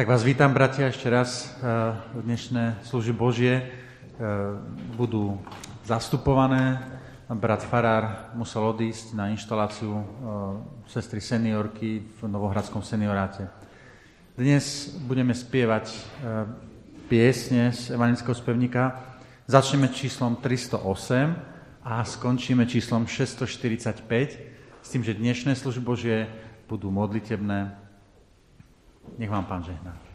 Tak vás vítam, bratia, ešte raz. Eh, dnešné služby Božie eh, budú zastupované. Brat Farár musel odísť na inštaláciu eh, sestry seniorky v Novohradskom senioráte. Dnes budeme spievať piesne z evangelického spevníka. Začneme číslom 308 a skončíme číslom 645 s tým, že dnešné služby Božie budú modlitebné nech vám Pán žehná.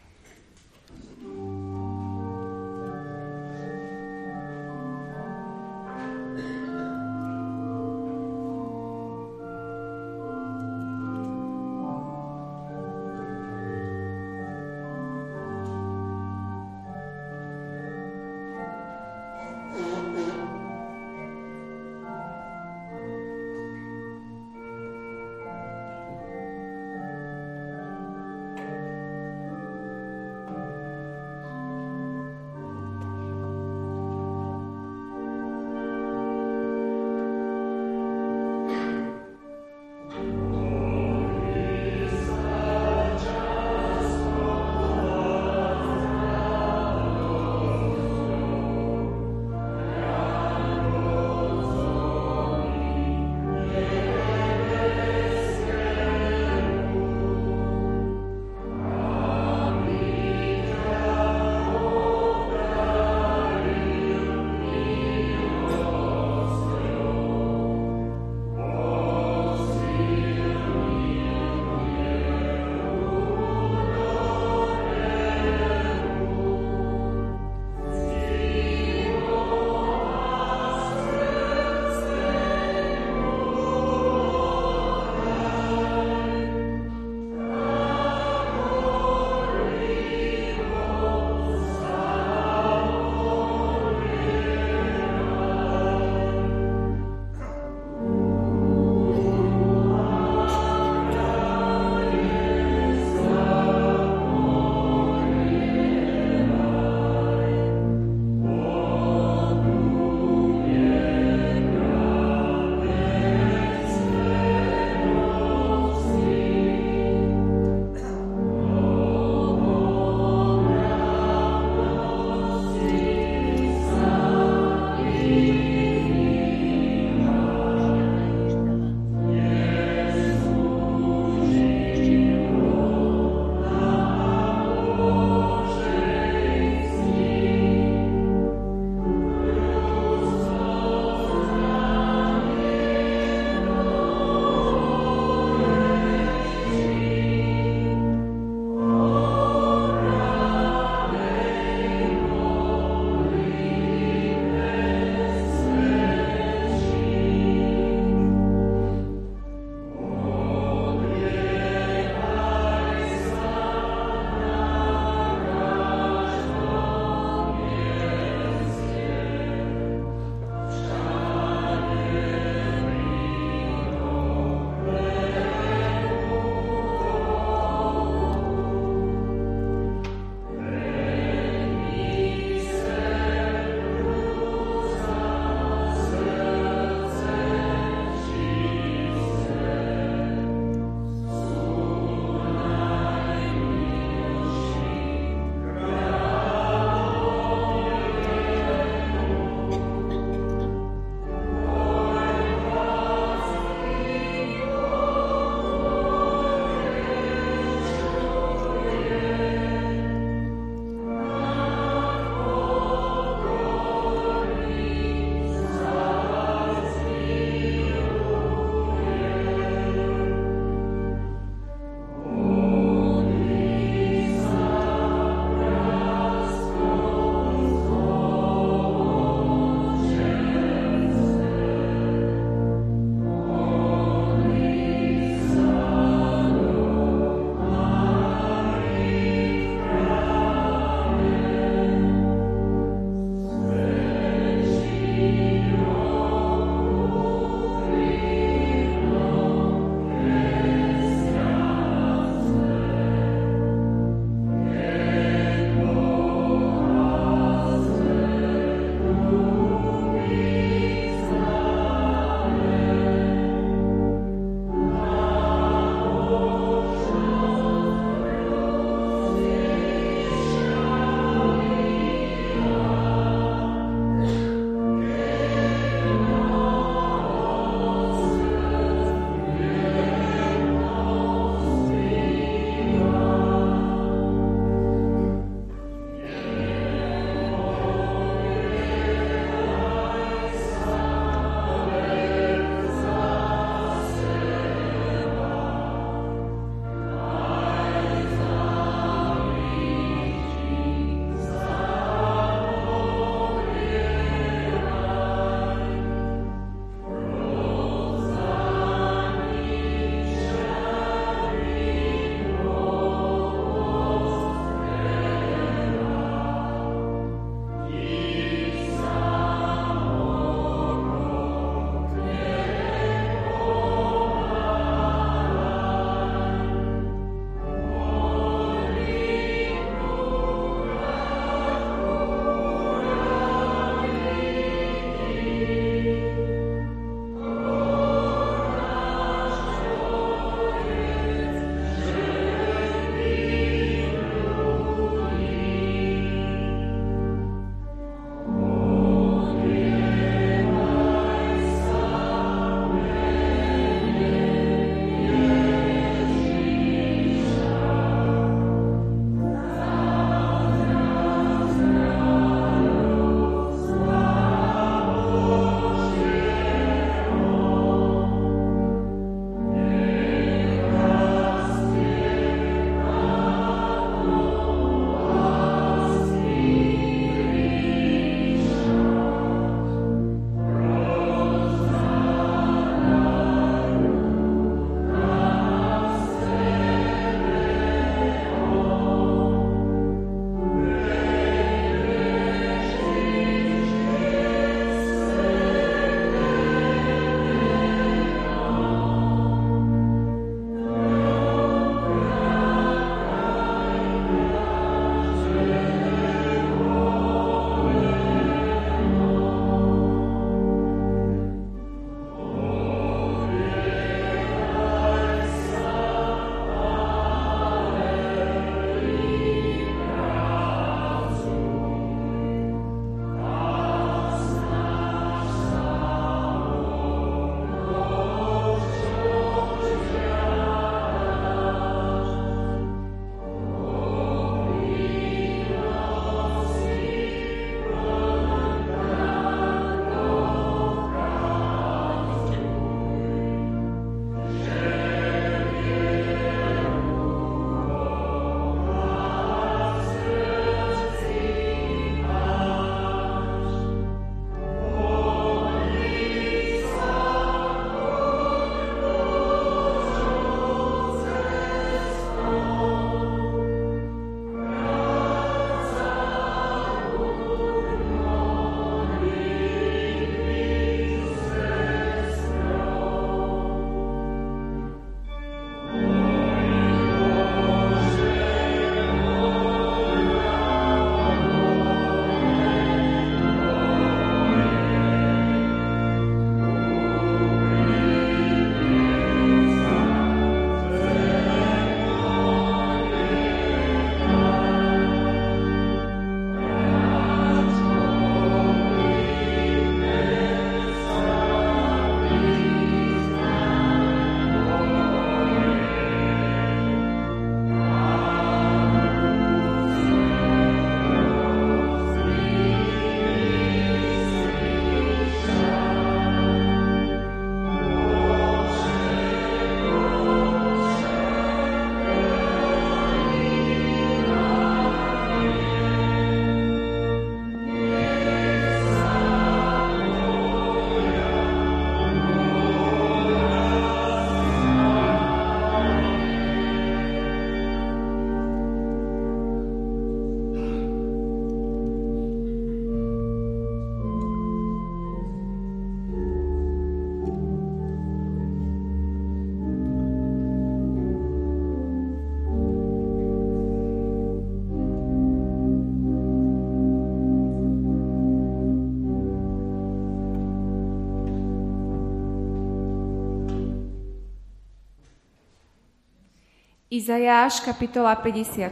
Izajáš, kapitola 54,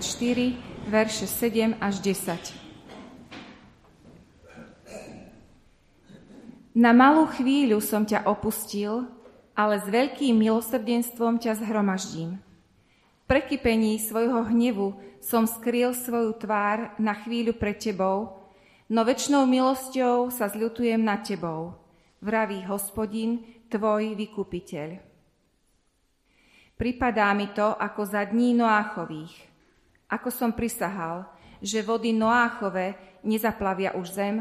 verše 7 až 10. Na malú chvíľu som ťa opustil, ale s veľkým milosrdenstvom ťa zhromaždím. V prekypení svojho hnevu som skryl svoju tvár na chvíľu pred tebou, no väčšnou milosťou sa zľutujem nad tebou, vraví hospodin, tvoj vykupiteľ. Pripadá mi to ako za dní Noáchových. Ako som prisahal, že vody Noáchove nezaplavia už zem,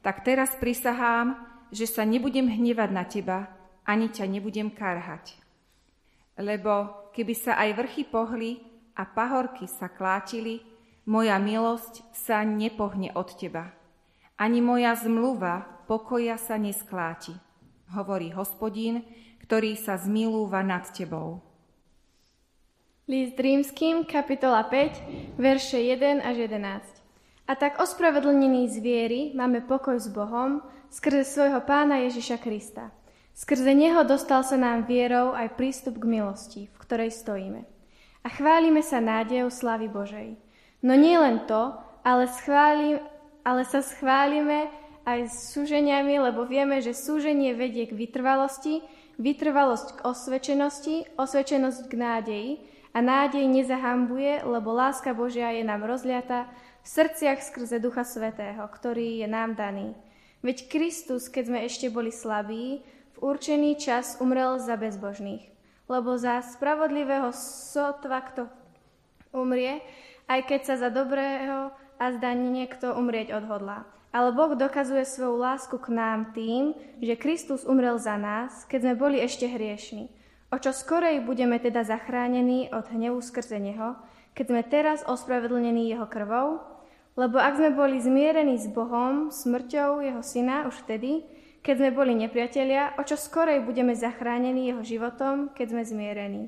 tak teraz prisahám, že sa nebudem hnevať na teba, ani ťa nebudem karhať. Lebo keby sa aj vrchy pohli a pahorky sa klátili, moja milosť sa nepohne od teba. Ani moja zmluva pokoja sa neskláti, hovorí hospodín, ktorý sa zmilúva nad tebou. List rímským, kapitola 5, verše 1 až 11. A tak ospravedlnení z viery máme pokoj s Bohom skrze svojho pána Ježiša Krista. Skrze Neho dostal sa nám vierou aj prístup k milosti, v ktorej stojíme. A chválime sa nádejou slavy Božej. No nie len to, ale, schváli, ale sa schválime aj s súženiami, lebo vieme, že súženie vedie k vytrvalosti, vytrvalosť k osvečenosti, osvečenosť k nádeji, a nádej nezahambuje, lebo láska Božia je nám rozliata v srdciach skrze Ducha Svetého, ktorý je nám daný. Veď Kristus, keď sme ešte boli slabí, v určený čas umrel za bezbožných. Lebo za spravodlivého sotva kto umrie, aj keď sa za dobrého a zda niekto umrieť odhodlá. Ale Boh dokazuje svoju lásku k nám tým, že Kristus umrel za nás, keď sme boli ešte hriešni. O čo skorej budeme teda zachránení od hnevu skrze Neho, keď sme teraz ospravedlnení Jeho krvou? Lebo ak sme boli zmierení s Bohom, smrťou Jeho Syna už vtedy, keď sme boli nepriatelia, o čo skorej budeme zachránení Jeho životom, keď sme zmierení.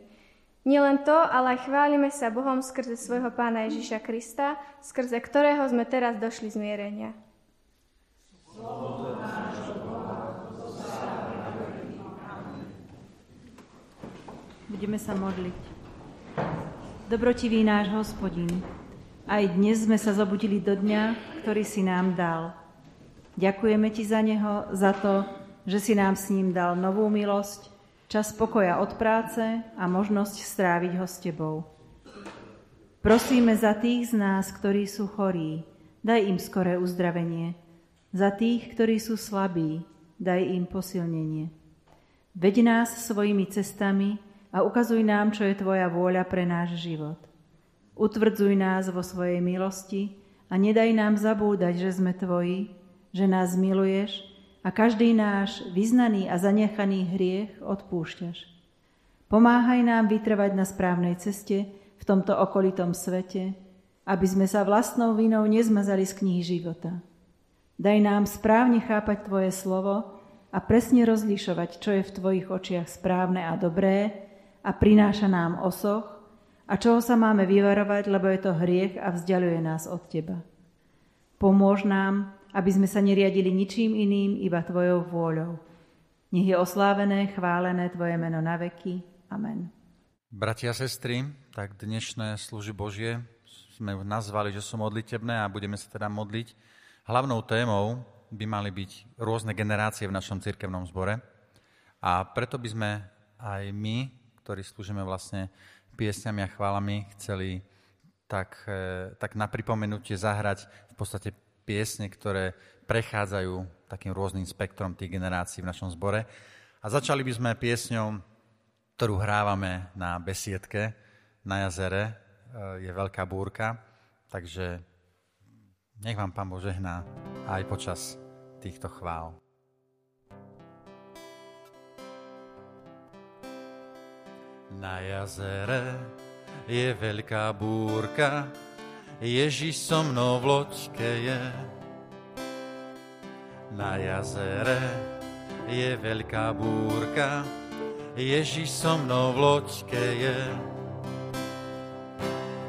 Nielen to, ale aj chválime sa Bohom skrze svojho Pána Ježiša Krista, skrze ktorého sme teraz došli zmierenia. Slovo Budeme sa modliť. Dobrotivý náš hospodin, aj dnes sme sa zobudili do dňa, ktorý si nám dal. Ďakujeme ti za neho, za to, že si nám s ním dal novú milosť, čas pokoja od práce a možnosť stráviť ho s tebou. Prosíme za tých z nás, ktorí sú chorí, daj im skoré uzdravenie. Za tých, ktorí sú slabí, daj im posilnenie. Veď nás svojimi cestami, a ukazuj nám, čo je Tvoja vôľa pre náš život. Utvrdzuj nás vo svojej milosti a nedaj nám zabúdať, že sme Tvoji, že nás miluješ a každý náš vyznaný a zanechaný hriech odpúšťaš. Pomáhaj nám vytrvať na správnej ceste v tomto okolitom svete, aby sme sa vlastnou vinou nezmazali z knihy života. Daj nám správne chápať Tvoje slovo a presne rozlišovať, čo je v Tvojich očiach správne a dobré, a prináša nám osoch a čoho sa máme vyvarovať, lebo je to hriech a vzdialuje nás od Teba. Pomôž nám, aby sme sa neriadili ničím iným, iba Tvojou vôľou. Nech je oslávené, chválené Tvoje meno na veky. Amen. Bratia a sestry, tak dnešné služby Božie sme nazvali, že sú modlitebné a budeme sa teda modliť. Hlavnou témou by mali byť rôzne generácie v našom cirkevnom zbore a preto by sme aj my ktorí slúžime vlastne piesňami a chválami, chceli tak, e, tak na pripomenutie zahrať v podstate piesne, ktoré prechádzajú takým rôznym spektrom tých generácií v našom zbore. A začali by sme piesňou, ktorú hrávame na besiedke na jazere. E, je veľká búrka, takže nech vám Pán Boh žehná aj počas týchto chvál. Na jazere je veľká búrka, Ježiš so mnou v loďke je. Na jazere je veľká búrka, Ježiš so mnou v loďke je.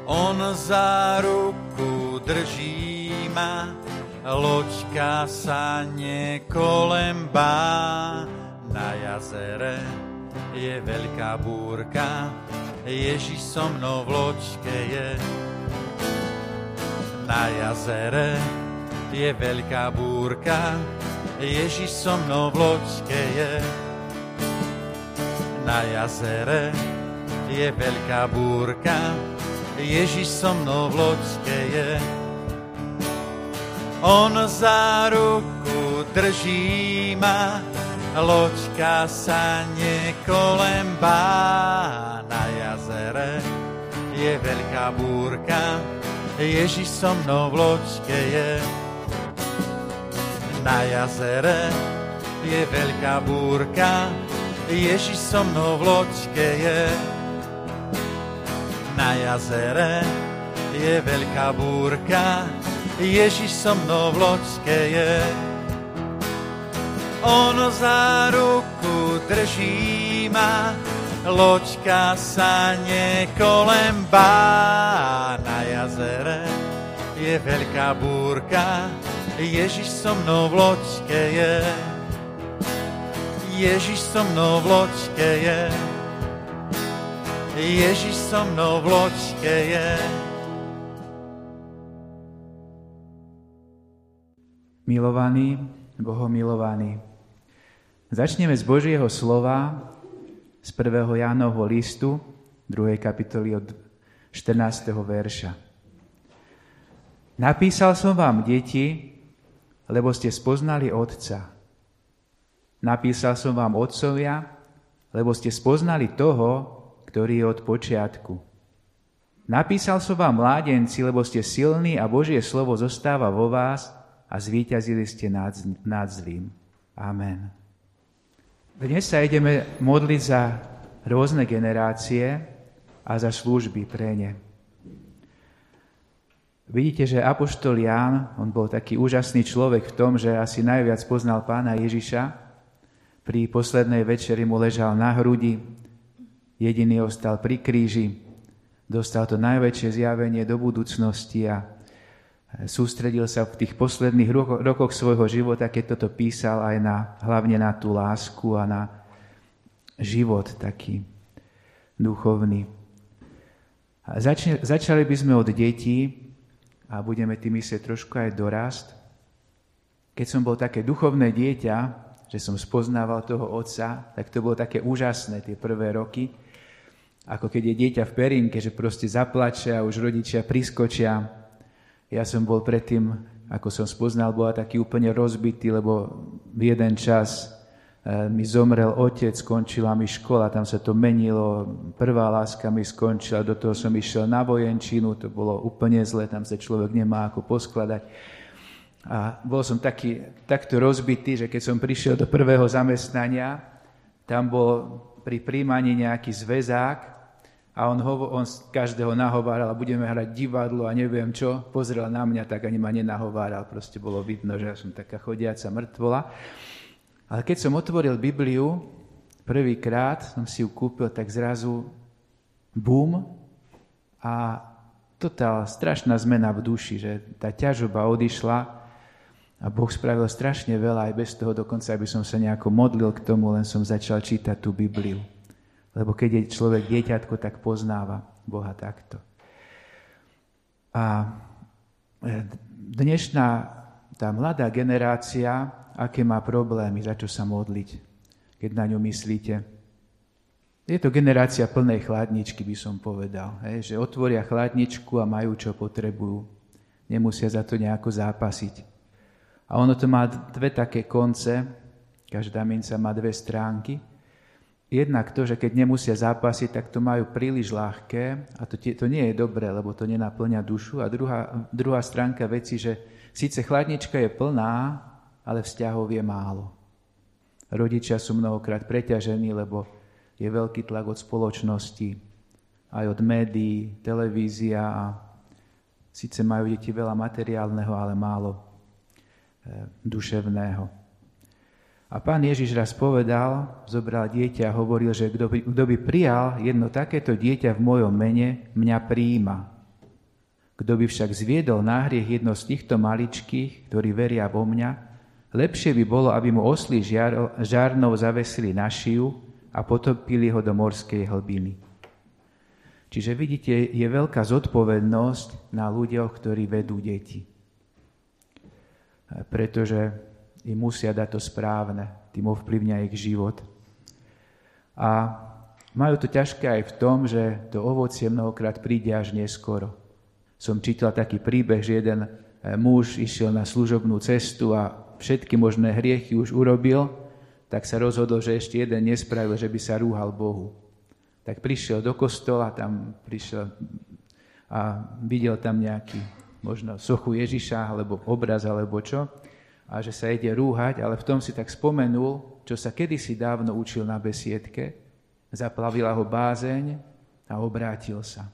On za ruku drží ma, loďka sa nekolembá na jazere je veľká búrka, Ježiš so mnou v ločke je. Na jazere je veľká búrka, Ježiš so mnou v ločke je. Na jazere je veľká búrka, Ježiš so mnou v ločke je. On za ruku drží ma, loďka sa nekolembá na jazere. Je veľká búrka, Ježiš so mnou v loďke je. Na jazere je veľká búrka, Ježiš so mnou v loďke je. Na jazere je veľká búrka, Ježiš so mnou v loďke je. On za ruku drží ma, loďka sa nekolembá. Na jazere je veľká búrka, Ježiš so mnou v loďke je. Ježiš so mnou v loďke je. Ježiš so mnou v loďke je. Bohomilovaný, Začneme z Božieho slova, z 1. Jánovho listu, 2. kapitoly od 14. verša. Napísal som vám, deti, lebo ste spoznali Otca. Napísal som vám, Otcovia, lebo ste spoznali toho, ktorý je od počiatku. Napísal som vám, mládenci, lebo ste silní a Božie slovo zostáva vo vás a zvíťazili ste nad, nad zlým. Amen. Dnes sa ideme modliť za rôzne generácie a za služby pre ne. Vidíte, že Apoštol Ján, on bol taký úžasný človek v tom, že asi najviac poznal pána Ježiša. Pri poslednej večeri mu ležal na hrudi, jediný ostal pri kríži, dostal to najväčšie zjavenie do budúcnosti a sústredil sa v tých posledných rokoch svojho života, keď toto písal aj na, hlavne na tú lásku a na život taký duchovný. A začne, začali by sme od detí a budeme tým myslieť trošku aj dorast. Keď som bol také duchovné dieťa, že som spoznával toho otca, tak to bolo také úžasné tie prvé roky. Ako keď je dieťa v perinke, že proste zaplače a už rodičia priskočia ja som bol predtým, ako som spoznal Boha, taký úplne rozbitý, lebo v jeden čas e, mi zomrel otec, skončila mi škola, tam sa to menilo, prvá láska mi skončila, do toho som išiel na vojenčinu, to bolo úplne zle, tam sa človek nemá ako poskladať. A bol som taký, takto rozbitý, že keď som prišiel do prvého zamestnania, tam bol pri príjmaní nejaký zväzák a on, ho, on každého nahováral budeme hrať divadlo a neviem čo. Pozrel na mňa, tak ani ma nenahováral. Proste bolo vidno, že ja som taká chodiaca mŕtvola. Ale keď som otvoril Bibliu, prvýkrát som si ju kúpil, tak zrazu bum a totál strašná zmena v duši, že tá ťažoba odišla a Boh spravil strašne veľa aj bez toho, dokonca aby som sa nejako modlil k tomu, len som začal čítať tú Bibliu. Lebo keď je človek dieťatko, tak poznáva Boha takto. A e, dnešná tá mladá generácia, aké má problémy, za čo sa modliť, keď na ňu myslíte. Je to generácia plnej chladničky, by som povedal. Hej, že otvoria chladničku a majú, čo potrebujú. Nemusia za to nejako zápasiť. A ono to má dve také konce, každá minca má dve stránky. Jednak to, že keď nemusia zápasiť, tak to majú príliš ľahké a to, to nie je dobré, lebo to nenaplňa dušu. A druhá, druhá stránka veci, že síce chladnička je plná, ale vzťahov je málo. Rodičia sú mnohokrát preťažení, lebo je veľký tlak od spoločnosti, aj od médií, televízia a síce majú deti veľa materiálneho, ale málo e, duševného. A pán Ježiš raz povedal, zobral dieťa a hovoril, že kto by, kto by prijal jedno takéto dieťa v mojom mene, mňa príjima. Kto by však zviedol na hriech jedno z týchto maličkých, ktorí veria vo mňa, lepšie by bolo, aby mu osly žiar, žárnou zavesili na šiju a potopili ho do morskej hlbiny. Čiže vidíte, je veľká zodpovednosť na ľuďoch, ktorí vedú deti. Pretože im musia dať to správne, tým ovplyvňa ich život. A majú to ťažké aj v tom, že to ovocie mnohokrát príde až neskoro. Som čítal taký príbeh, že jeden eh, muž išiel na služobnú cestu a všetky možné hriechy už urobil, tak sa rozhodol, že ešte jeden nespravil, že by sa rúhal Bohu. Tak prišiel do kostola, tam prišiel a videl tam nejaký možno sochu Ježiša, alebo obraz, alebo čo, a že sa ide rúhať, ale v tom si tak spomenul, čo sa kedysi dávno učil na besiedke, zaplavila ho bázeň a obrátil sa.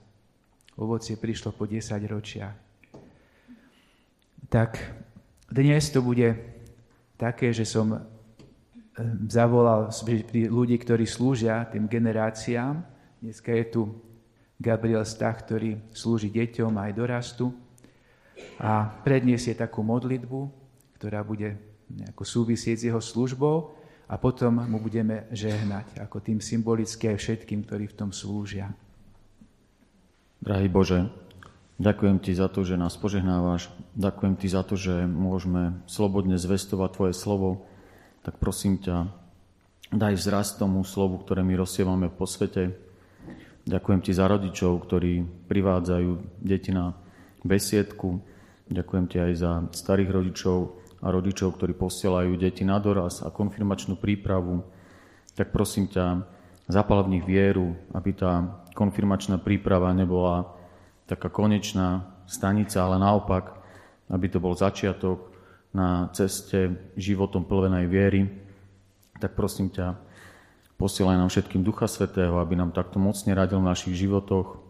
Ovocie prišlo po 10 ročiach. Tak dnes to bude také, že som eh, zavolal ľudí, ktorí slúžia tým generáciám. Dneska je tu Gabriel Stach, ktorý slúži deťom aj dorastu a predniesie takú modlitbu, ktorá bude nejako súvisieť s jeho službou a potom mu budeme žehnať, ako tým symbolicky aj všetkým, ktorí v tom slúžia. Drahý Bože, ďakujem Ti za to, že nás požehnávaš, ďakujem Ti za to, že môžeme slobodne zvestovať Tvoje slovo, tak prosím ťa, daj vzrast tomu slovu, ktoré my rozsievame po svete. Ďakujem Ti za rodičov, ktorí privádzajú deti na besiedku. Ďakujem Ti aj za starých rodičov, a rodičov, ktorí posielajú deti na doraz a konfirmačnú prípravu, tak prosím ťa, zapal v nich vieru, aby tá konfirmačná príprava nebola taká konečná stanica, ale naopak, aby to bol začiatok na ceste životom plvenej viery, tak prosím ťa, posielaj nám všetkým Ducha Svetého, aby nám takto mocne radil v našich životoch.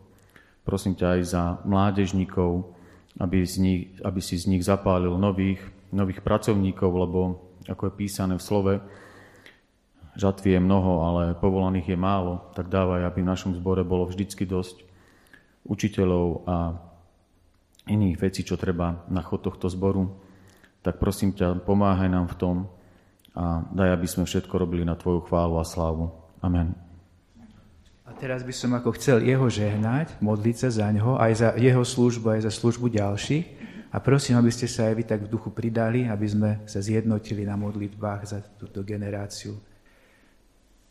Prosím ťa aj za mládežníkov, aby, z nich, aby si z nich zapálil nových, nových pracovníkov, lebo ako je písané v slove, žatvy je mnoho, ale povolaných je málo, tak dávaj, aby v našom zbore bolo vždycky dosť učiteľov a iných vecí, čo treba na chod tohto zboru. Tak prosím ťa, pomáhaj nám v tom a daj, aby sme všetko robili na Tvoju chválu a slávu. Amen. A teraz by som ako chcel jeho žehnať, modliť sa za ňoho, aj za jeho službu, aj za službu ďalších. A prosím, aby ste sa aj vy tak v duchu pridali, aby sme sa zjednotili na modlitbách za túto generáciu.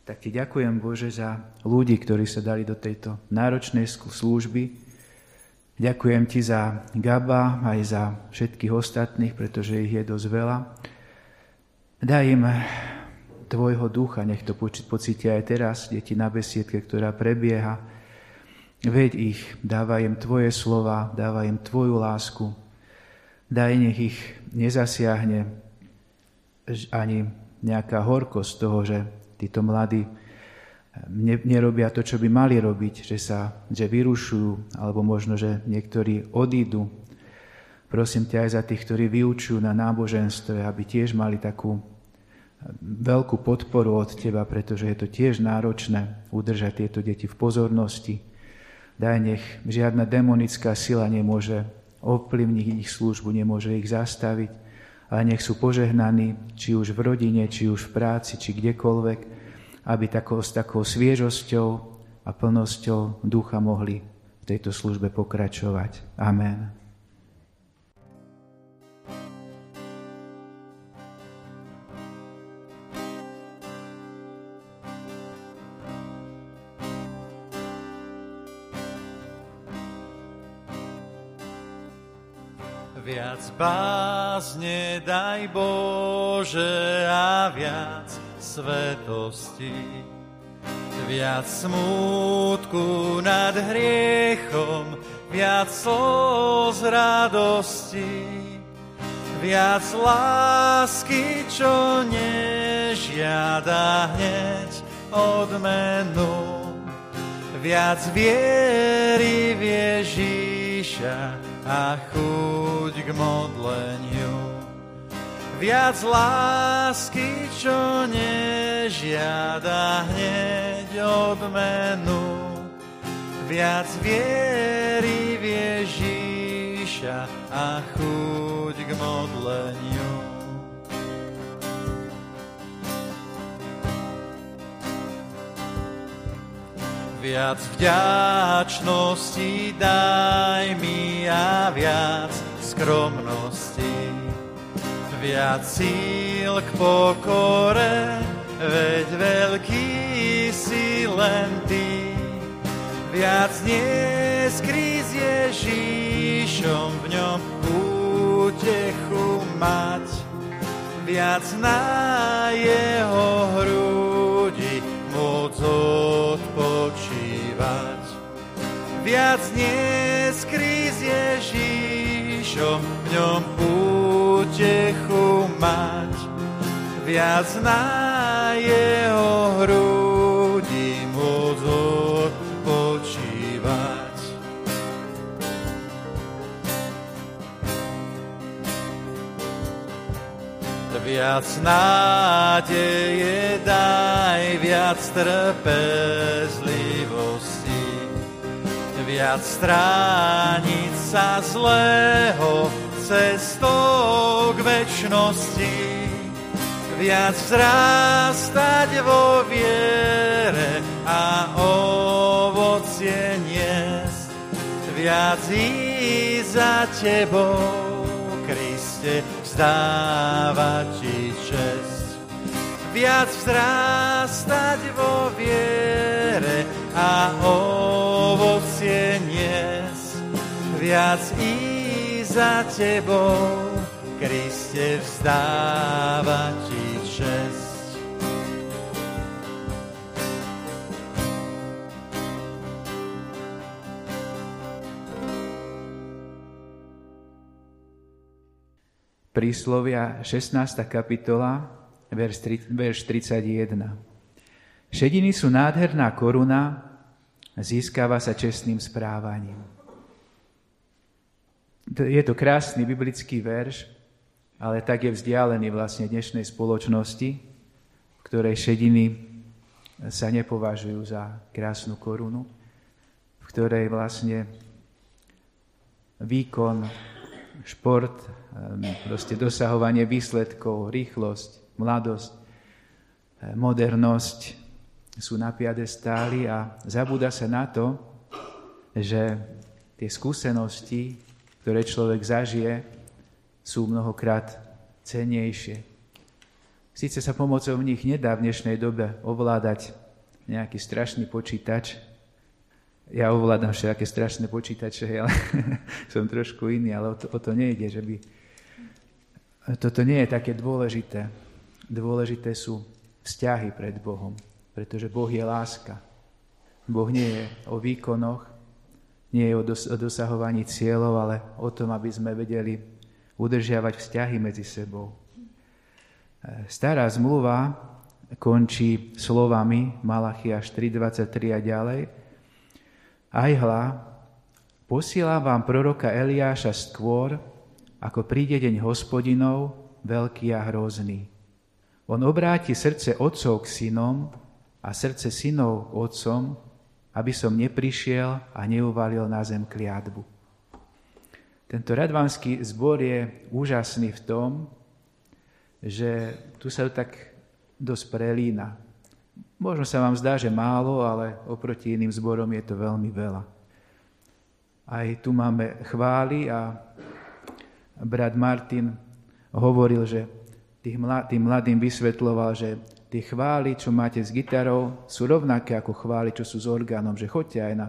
Tak ti ďakujem, Bože, za ľudí, ktorí sa dali do tejto náročnej služby. Ďakujem ti za Gaba, aj za všetkých ostatných, pretože ich je dosť veľa. Daj im tvojho ducha, nech to pocítia aj teraz, deti na besiedke, ktorá prebieha. Veď ich, dávaj im tvoje slova, dávaj im tvoju lásku, Daj, nech ich nezasiahne ani nejaká horkosť toho, že títo mladí nerobia to, čo by mali robiť, že sa že vyrušujú, alebo možno, že niektorí odídu. Prosím ťa aj za tých, ktorí vyučujú na náboženstve, aby tiež mali takú veľkú podporu od teba, pretože je to tiež náročné udržať tieto deti v pozornosti. Daj, nech žiadna demonická sila nemôže ovplyvniť ich službu, nemôže ich zastaviť, ale nech sú požehnaní, či už v rodine, či už v práci, či kdekoľvek, aby takou, s takou sviežosťou a plnosťou ducha mohli v tejto službe pokračovať. Amen. Viac bázne daj Bože a viac svetosti. Viac smútku nad hriechom, viac slz radosti. Viac lásky, čo nežiada hneď odmenu. Viac viery v Ježíša, a chuť k modleniu. Viac lásky, čo nežiada hneď odmenu. Viac viery v Ježíša a chuť k modleniu. Viac vďačnosti daj mi a viac skromnosti. Viac síl k pokore, veď veľký si len ty. Viac neskrý s Ježíšom, v ňom útechu mať. Viac na jeho hrudi môcť odpočívať. Viac neskrý s Ježíšom, v ňom útechu mať. Viac na jeho hrudi Viac nádeje daj, viac trpezlivosti, viac strániť sa zlého cestou k väčšnosti, viac vzrastať vo viere a ovocie niesť, viac ísť za tebou, Kriste, vzdávať ti čest. Viac vzrastať vo viere a ovocie niesť, viac ísť za tebou, Kriste, vzdávať Príslovia 16. kapitola, verš 31. Šediny sú nádherná koruna, získava sa čestným správaním. Je to krásny biblický verš, ale tak je vzdialený vlastne dnešnej spoločnosti, v ktorej šediny sa nepovažujú za krásnu korunu, v ktorej vlastne výkon, šport, proste dosahovanie výsledkov, rýchlosť, mladosť, modernosť sú na piadestáli a zabúda sa na to, že tie skúsenosti, ktoré človek zažije, sú mnohokrát cenejšie. Sice sa pomocou v nich nedá v dnešnej dobe ovládať nejaký strašný počítač, ja ovládam všetké strašné počítače, ale som trošku iný, ale o to, o to nejde, že by toto nie je také dôležité. Dôležité sú vzťahy pred Bohom, pretože Boh je láska. Boh nie je o výkonoch, nie je o, dos- o dosahovaní cieľov, ale o tom, aby sme vedeli udržiavať vzťahy medzi sebou. Stará zmluva končí slovami Malachia 4.23 a ďalej. Aj hla, posielam vám proroka Eliáša skôr, ako príde deň hospodinov, veľký a hrozný. On obráti srdce otcov k synom a srdce synov k otcom, aby som neprišiel a neuvalil na zem kliatbu. Tento radvanský zbor je úžasný v tom, že tu sa tak dosť prelína. Možno sa vám zdá, že málo, ale oproti iným zborom je to veľmi veľa. Aj tu máme chvály a brat Martin hovoril, že tým mladým vysvetloval, že tie chvály, čo máte s gitarou, sú rovnaké ako chvály, čo sú s orgánom, že choďte aj na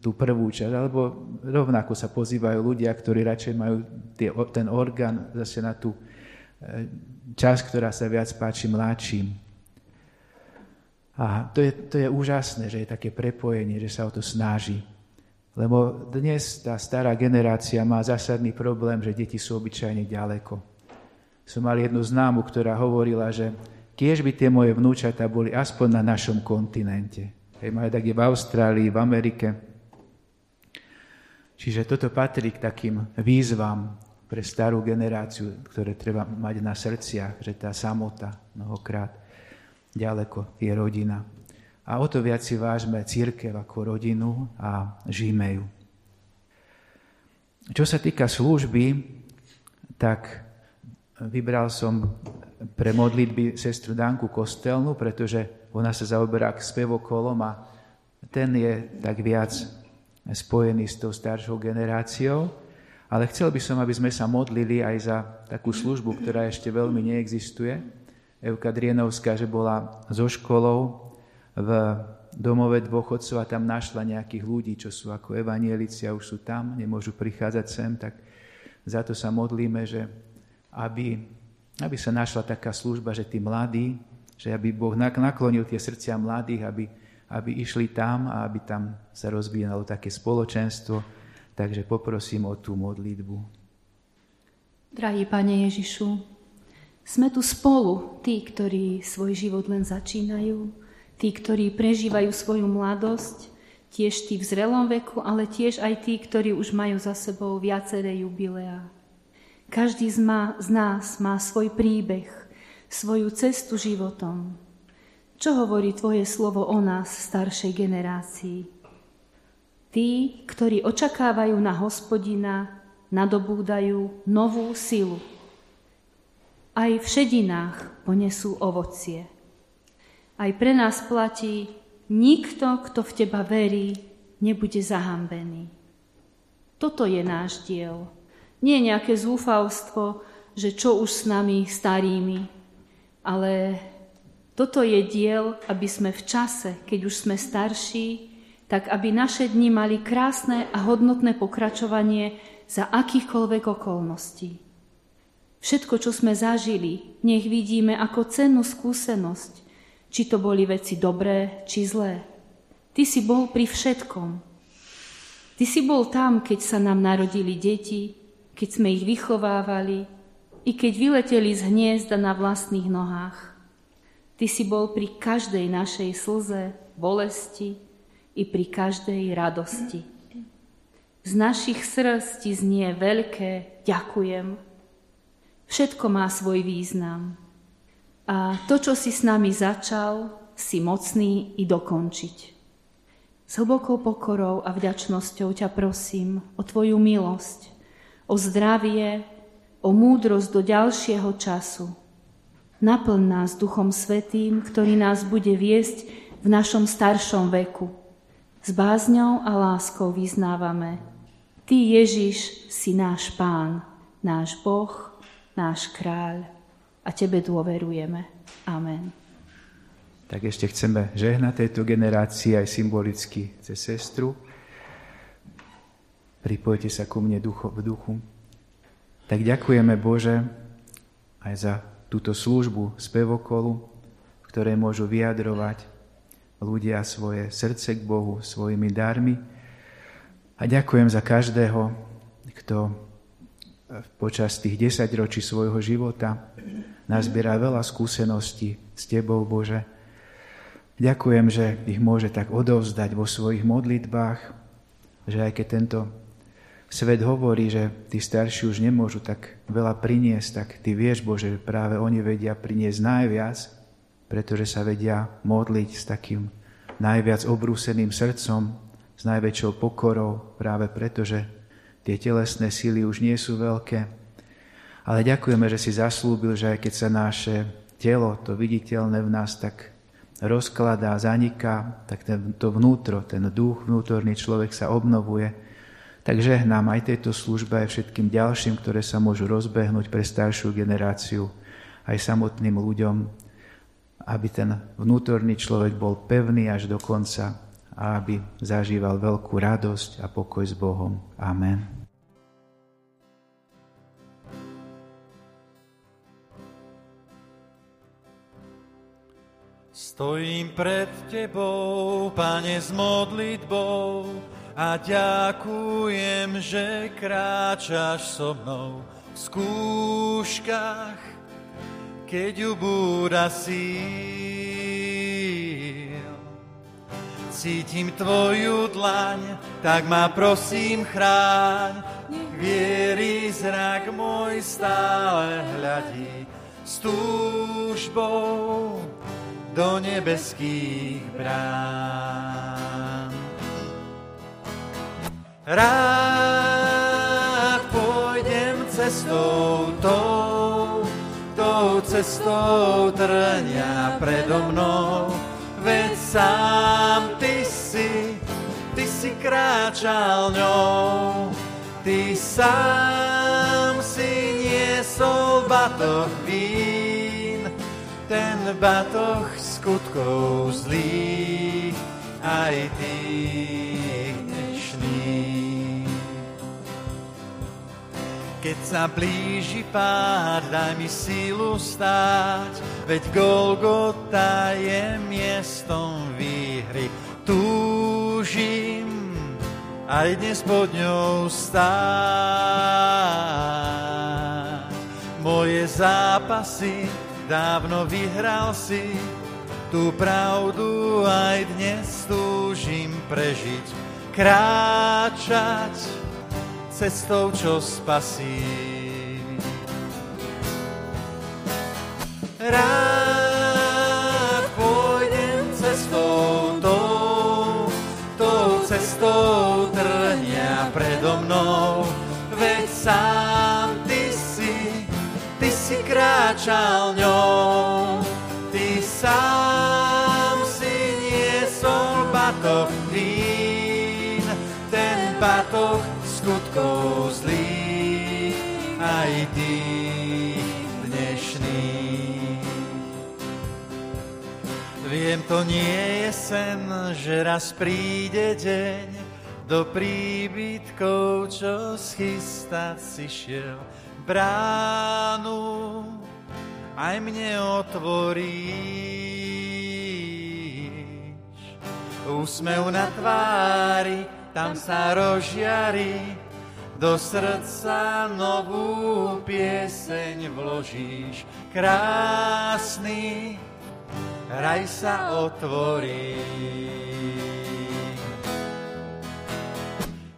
tú prvú časť, alebo rovnako sa pozývajú ľudia, ktorí radšej majú tie, ten orgán zase na tú e, časť, ktorá sa viac páči mladším. A to je, to je úžasné, že je také prepojenie, že sa o to snaží. Lebo dnes tá stará generácia má zásadný problém, že deti sú obyčajne ďaleko. Som mal jednu známu, ktorá hovorila, že kiež by tie moje vnúčata boli aspoň na našom kontinente. Hej, majú tak v Austrálii, v Amerike. Čiže toto patrí k takým výzvam pre starú generáciu, ktoré treba mať na srdciach, že tá samota mnohokrát ďaleko je rodina. A o to viac si vážme církev ako rodinu a žijme ju. Čo sa týka služby, tak vybral som pre modlitby sestru Danku Kostelnu, pretože ona sa zaoberá k spevokolom a ten je tak viac spojený s tou staršou generáciou, ale chcel by som, aby sme sa modlili aj za takú službu, ktorá ešte veľmi neexistuje. Euka Drienovská, že bola so školou v domove dôchodcov a tam našla nejakých ľudí, čo sú ako evanielici a už sú tam, nemôžu prichádzať sem, tak za to sa modlíme, že aby, aby sa našla taká služba, že tí mladí, že aby Boh naklonil tie srdcia mladých, aby aby išli tam a aby tam sa rozvíjalo také spoločenstvo. Takže poprosím o tú modlitbu. Drahý Pane Ježišu, sme tu spolu, tí, ktorí svoj život len začínajú, tí, ktorí prežívajú svoju mladosť, tiež tí v zrelom veku, ale tiež aj tí, ktorí už majú za sebou viaceré jubileá. Každý z, ma, z nás má svoj príbeh, svoju cestu životom. Čo hovorí Tvoje slovo o nás, staršej generácii? Tí, ktorí očakávajú na hospodina, nadobúdajú novú silu. Aj v šedinách ponesú ovocie. Aj pre nás platí, nikto, kto v Teba verí, nebude zahambený. Toto je náš diel. Nie nejaké zúfalstvo, že čo už s nami starými, ale toto je diel, aby sme v čase, keď už sme starší, tak aby naše dni mali krásne a hodnotné pokračovanie za akýchkoľvek okolností. Všetko, čo sme zažili, nech vidíme ako cennú skúsenosť, či to boli veci dobré, či zlé. Ty si bol pri všetkom. Ty si bol tam, keď sa nám narodili deti, keď sme ich vychovávali, i keď vyleteli z hniezda na vlastných nohách. Ty si bol pri každej našej slze, bolesti i pri každej radosti. Z našich srdc ti znie veľké ďakujem. Všetko má svoj význam. A to, čo si s nami začal, si mocný i dokončiť. S hlbokou pokorou a vďačnosťou ťa prosím o Tvoju milosť, o zdravie, o múdrosť do ďalšieho času – Naplň nás Duchom Svetým, ktorý nás bude viesť v našom staršom veku. S bázňou a láskou vyznávame. Ty, Ježiš, si náš Pán, náš Boh, náš kráľ a Tebe dôverujeme. Amen. Tak ešte chceme žehnať tejto generácii aj symbolicky cez sestru. Pripojte sa ku mne ducho, v duchu. Tak ďakujeme Bože aj za túto službu spevokolu, v ktorej môžu vyjadrovať ľudia svoje srdce k Bohu svojimi darmi. A ďakujem za každého, kto počas tých desaťročí svojho života nazbiera veľa skúseností s Tebou, Bože. Ďakujem, že ich môže tak odovzdať vo svojich modlitbách, že aj keď tento svet hovorí, že tí starší už nemôžu tak veľa priniesť, tak ty vieš, Bože, že práve oni vedia priniesť najviac, pretože sa vedia modliť s takým najviac obrúseným srdcom, s najväčšou pokorou, práve preto, že tie telesné síly už nie sú veľké. Ale ďakujeme, že si zaslúbil, že aj keď sa naše telo, to viditeľné v nás, tak rozkladá, zaniká, tak ten, to vnútro, ten duch, vnútorný človek sa obnovuje tak žehnám aj tejto službe, aj všetkým ďalším, ktoré sa môžu rozbehnúť pre staršiu generáciu, aj samotným ľuďom, aby ten vnútorný človek bol pevný až do konca a aby zažíval veľkú radosť a pokoj s Bohom. Amen. Stojím pred Tebou, Pane, s modlitbou, a ďakujem, že kráčaš so mnou v skúškach, keď ju búda síl. Cítim tvoju dlaň, tak ma prosím chráň, nech viery zrak môj stále hľadí. S túžbou do nebeských brán. Rád pôjdem cestou tou, tou cestou trňa predo mnou, veď sám si kráčal ňou, ty sám si niesol batoh vín, ten batoh skutkov zlých, aj tých dnešných. Keď sa blíži pád, daj mi sílu stáť, veď Golgota je miestom výhry. Túžim aj dnes pod ňou stáť. Moje zápasy dávno vyhral si, tú pravdu aj dnes túžim prežiť, kráčať cestou, čo spasí. Rád mnou, veď sám ty si, ty si kráčal ňou, ty sám si niesol batoh vín, ten batoh skutkov zlých, aj tých dnešných. Viem, to nie je sen, že raz príde deň do príbytkov, čo schystať si šiel bránu, aj mne otvoríš. Úsmev na tvári, tam sa rozžiari, do srdca novú pieseň vložíš. Krásny, raj sa otvorí.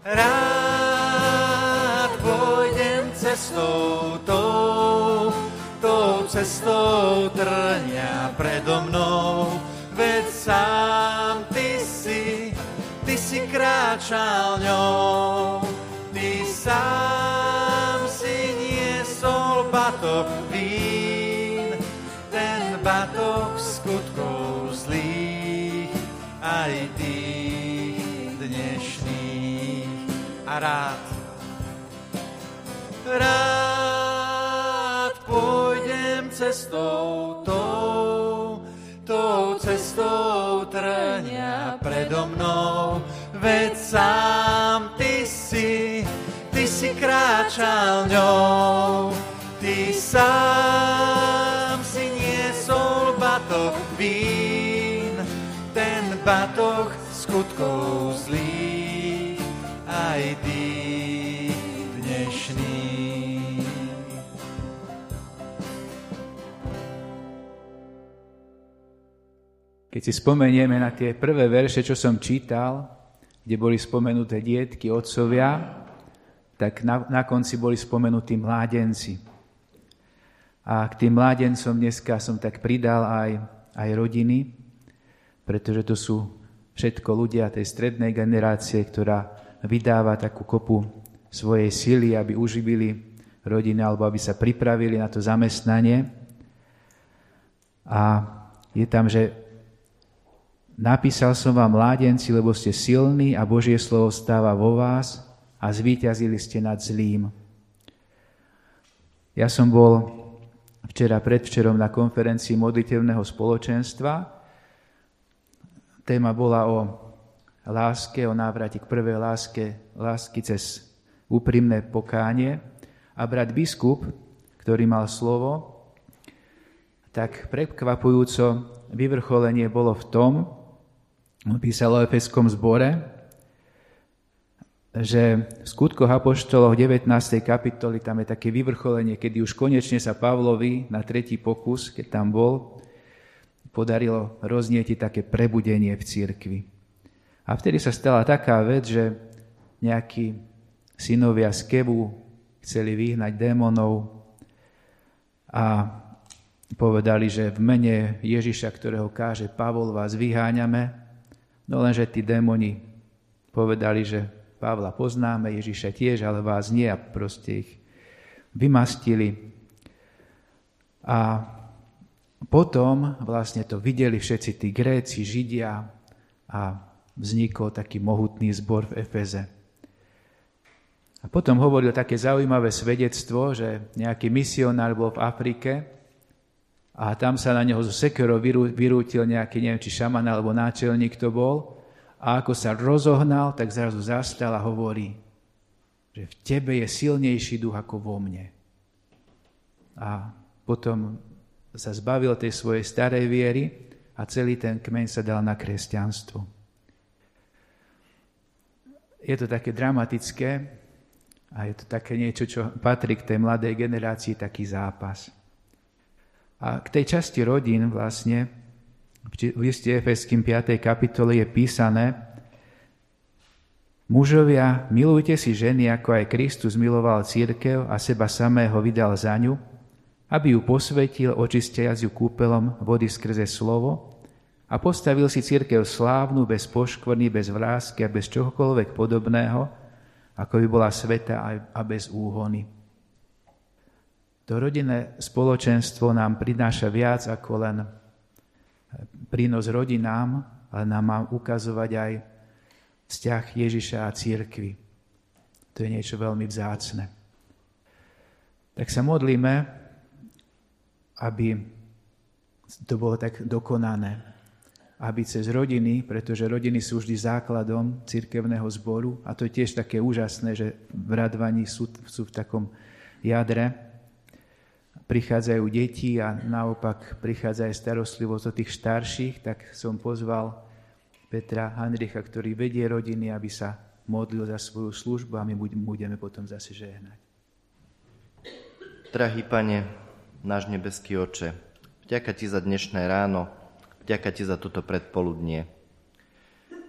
Rád pôjdem cestou tou, tou cestou trňa predo mnou, veď sám ty si, ty si kráčal ňou, ty sám si niesol batoh vín, ten batoh skutkov zlých, aj tých Rád, rád pôjdem cestou tou, tou cestou trňa predo mnou, veď sám ty si, ty si kráčal ňou, ty sám si niesol batoh vín, ten batoh skutkov zlých, aj Keď si spomenieme na tie prvé verše, čo som čítal, kde boli spomenuté dietky, otcovia, tak na, na konci boli spomenutí mládenci. A k tým mládencom dneska som tak pridal aj, aj rodiny, pretože to sú všetko ľudia tej strednej generácie, ktorá vydáva takú kopu svojej sily, aby uživili rodiny alebo aby sa pripravili na to zamestnanie. A je tam, že napísal som vám mládenci, lebo ste silní a Božie slovo stáva vo vás a zvíťazili ste nad zlým. Ja som bol včera predvčerom na konferencii modlitevného spoločenstva. Téma bola o láske, o návrati k prvej láske, lásky cez úprimné pokánie. A brat biskup, ktorý mal slovo, tak prekvapujúco vyvrcholenie bolo v tom, on písal o Efeskom zbore, že v skutkoch Apoštoloch 19. kapitoli tam je také vyvrcholenie, kedy už konečne sa Pavlovi na tretí pokus, keď tam bol, podarilo roznietiť také prebudenie v cirkvi. A vtedy sa stala taká vec, že nejakí synovia z Kebu chceli vyhnať démonov a povedali, že v mene Ježiša, ktorého káže Pavol, vás vyháňame, no lenže tí démoni povedali, že Pavla poznáme, Ježiša tiež, ale vás nie a proste ich vymastili. A potom vlastne to videli všetci tí Gréci, Židia a vznikol taký mohutný zbor v Efeze. A potom hovoril také zaujímavé svedectvo, že nejaký misionár bol v Afrike a tam sa na neho zo sekerov vyrútil nejaký, neviem, či šaman alebo náčelník to bol. A ako sa rozohnal, tak zrazu zastal a hovorí, že v tebe je silnejší duch ako vo mne. A potom sa zbavil tej svojej starej viery a celý ten kmeň sa dal na kresťanstvo. Je to také dramatické a je to také niečo, čo patrí k tej mladej generácii, taký zápas. A k tej časti rodín vlastne v liste Efeským 5. kapitole je písané Mužovia, milujte si ženy, ako aj Kristus miloval církev a seba samého vydal za ňu, aby ju posvetil, očistiac ju kúpelom vody skrze slovo a postavil si církev slávnu, bez poškvrny, bez vrázky a bez čohokoľvek podobného, ako by bola sveta a bez úhony. To rodinné spoločenstvo nám prináša viac ako len prínos rodinám, ale nám má ukazovať aj vzťah Ježiša a církvy. To je niečo veľmi vzácne. Tak sa modlíme, aby to bolo tak dokonané. Aby cez rodiny, pretože rodiny sú vždy základom cirkevného zboru a to je tiež také úžasné, že v radvaní sú, sú v takom jadre, prichádzajú deti a naopak prichádza aj starostlivosť od tých starších, tak som pozval Petra Hanricha, ktorý vedie rodiny, aby sa modlil za svoju službu a my budeme potom zase žehnať. Drahý pane, náš nebeský oče, vďaka Ti za dnešné ráno, vďaka Ti za toto predpoludnie.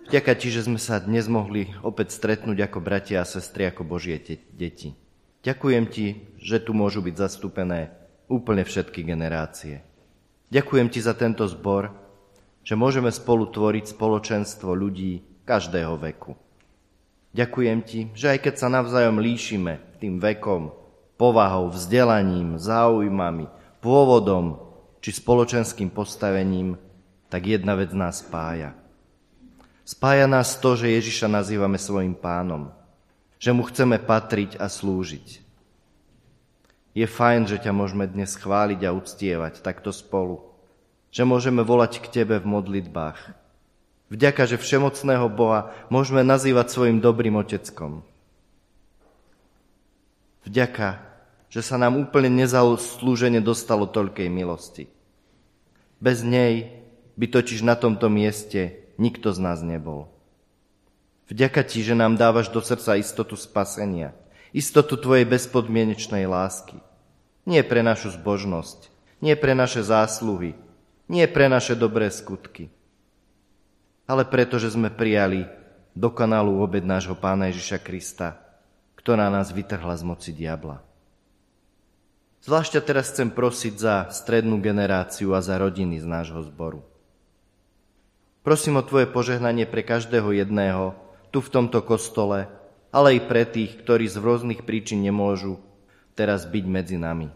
Vďaka Ti, že sme sa dnes mohli opäť stretnúť ako bratia a sestry, ako Božie deti. Ďakujem Ti, že tu môžu byť zastúpené úplne všetky generácie. Ďakujem Ti za tento zbor, že môžeme spolu tvoriť spoločenstvo ľudí každého veku. Ďakujem Ti, že aj keď sa navzájom líšime tým vekom, povahou, vzdelaním, záujmami, pôvodom či spoločenským postavením, tak jedna vec nás spája. Spája nás to, že Ježiša nazývame svojim pánom, že mu chceme patriť a slúžiť. Je fajn, že ťa môžeme dnes chváliť a uctievať takto spolu, že môžeme volať k Tebe v modlitbách. Vďaka, že všemocného Boha môžeme nazývať svojim dobrým oteckom. Vďaka, že sa nám úplne nezaslúžene dostalo toľkej milosti. Bez nej by totiž na tomto mieste nikto z nás nebol. Vďaka ti, že nám dávaš do srdca istotu spasenia, istotu tvojej bezpodmienečnej lásky. Nie pre našu zbožnosť, nie pre naše zásluhy, nie pre naše dobré skutky, ale preto, že sme prijali dokonalú obed nášho Pána Ježiša Krista, ktorá nás vytrhla z moci diabla. Zvlášť teraz chcem prosiť za strednú generáciu a za rodiny z nášho zboru. Prosím o Tvoje požehnanie pre každého jedného tu v tomto kostole, ale i pre tých, ktorí z rôznych príčin nemôžu teraz byť medzi nami.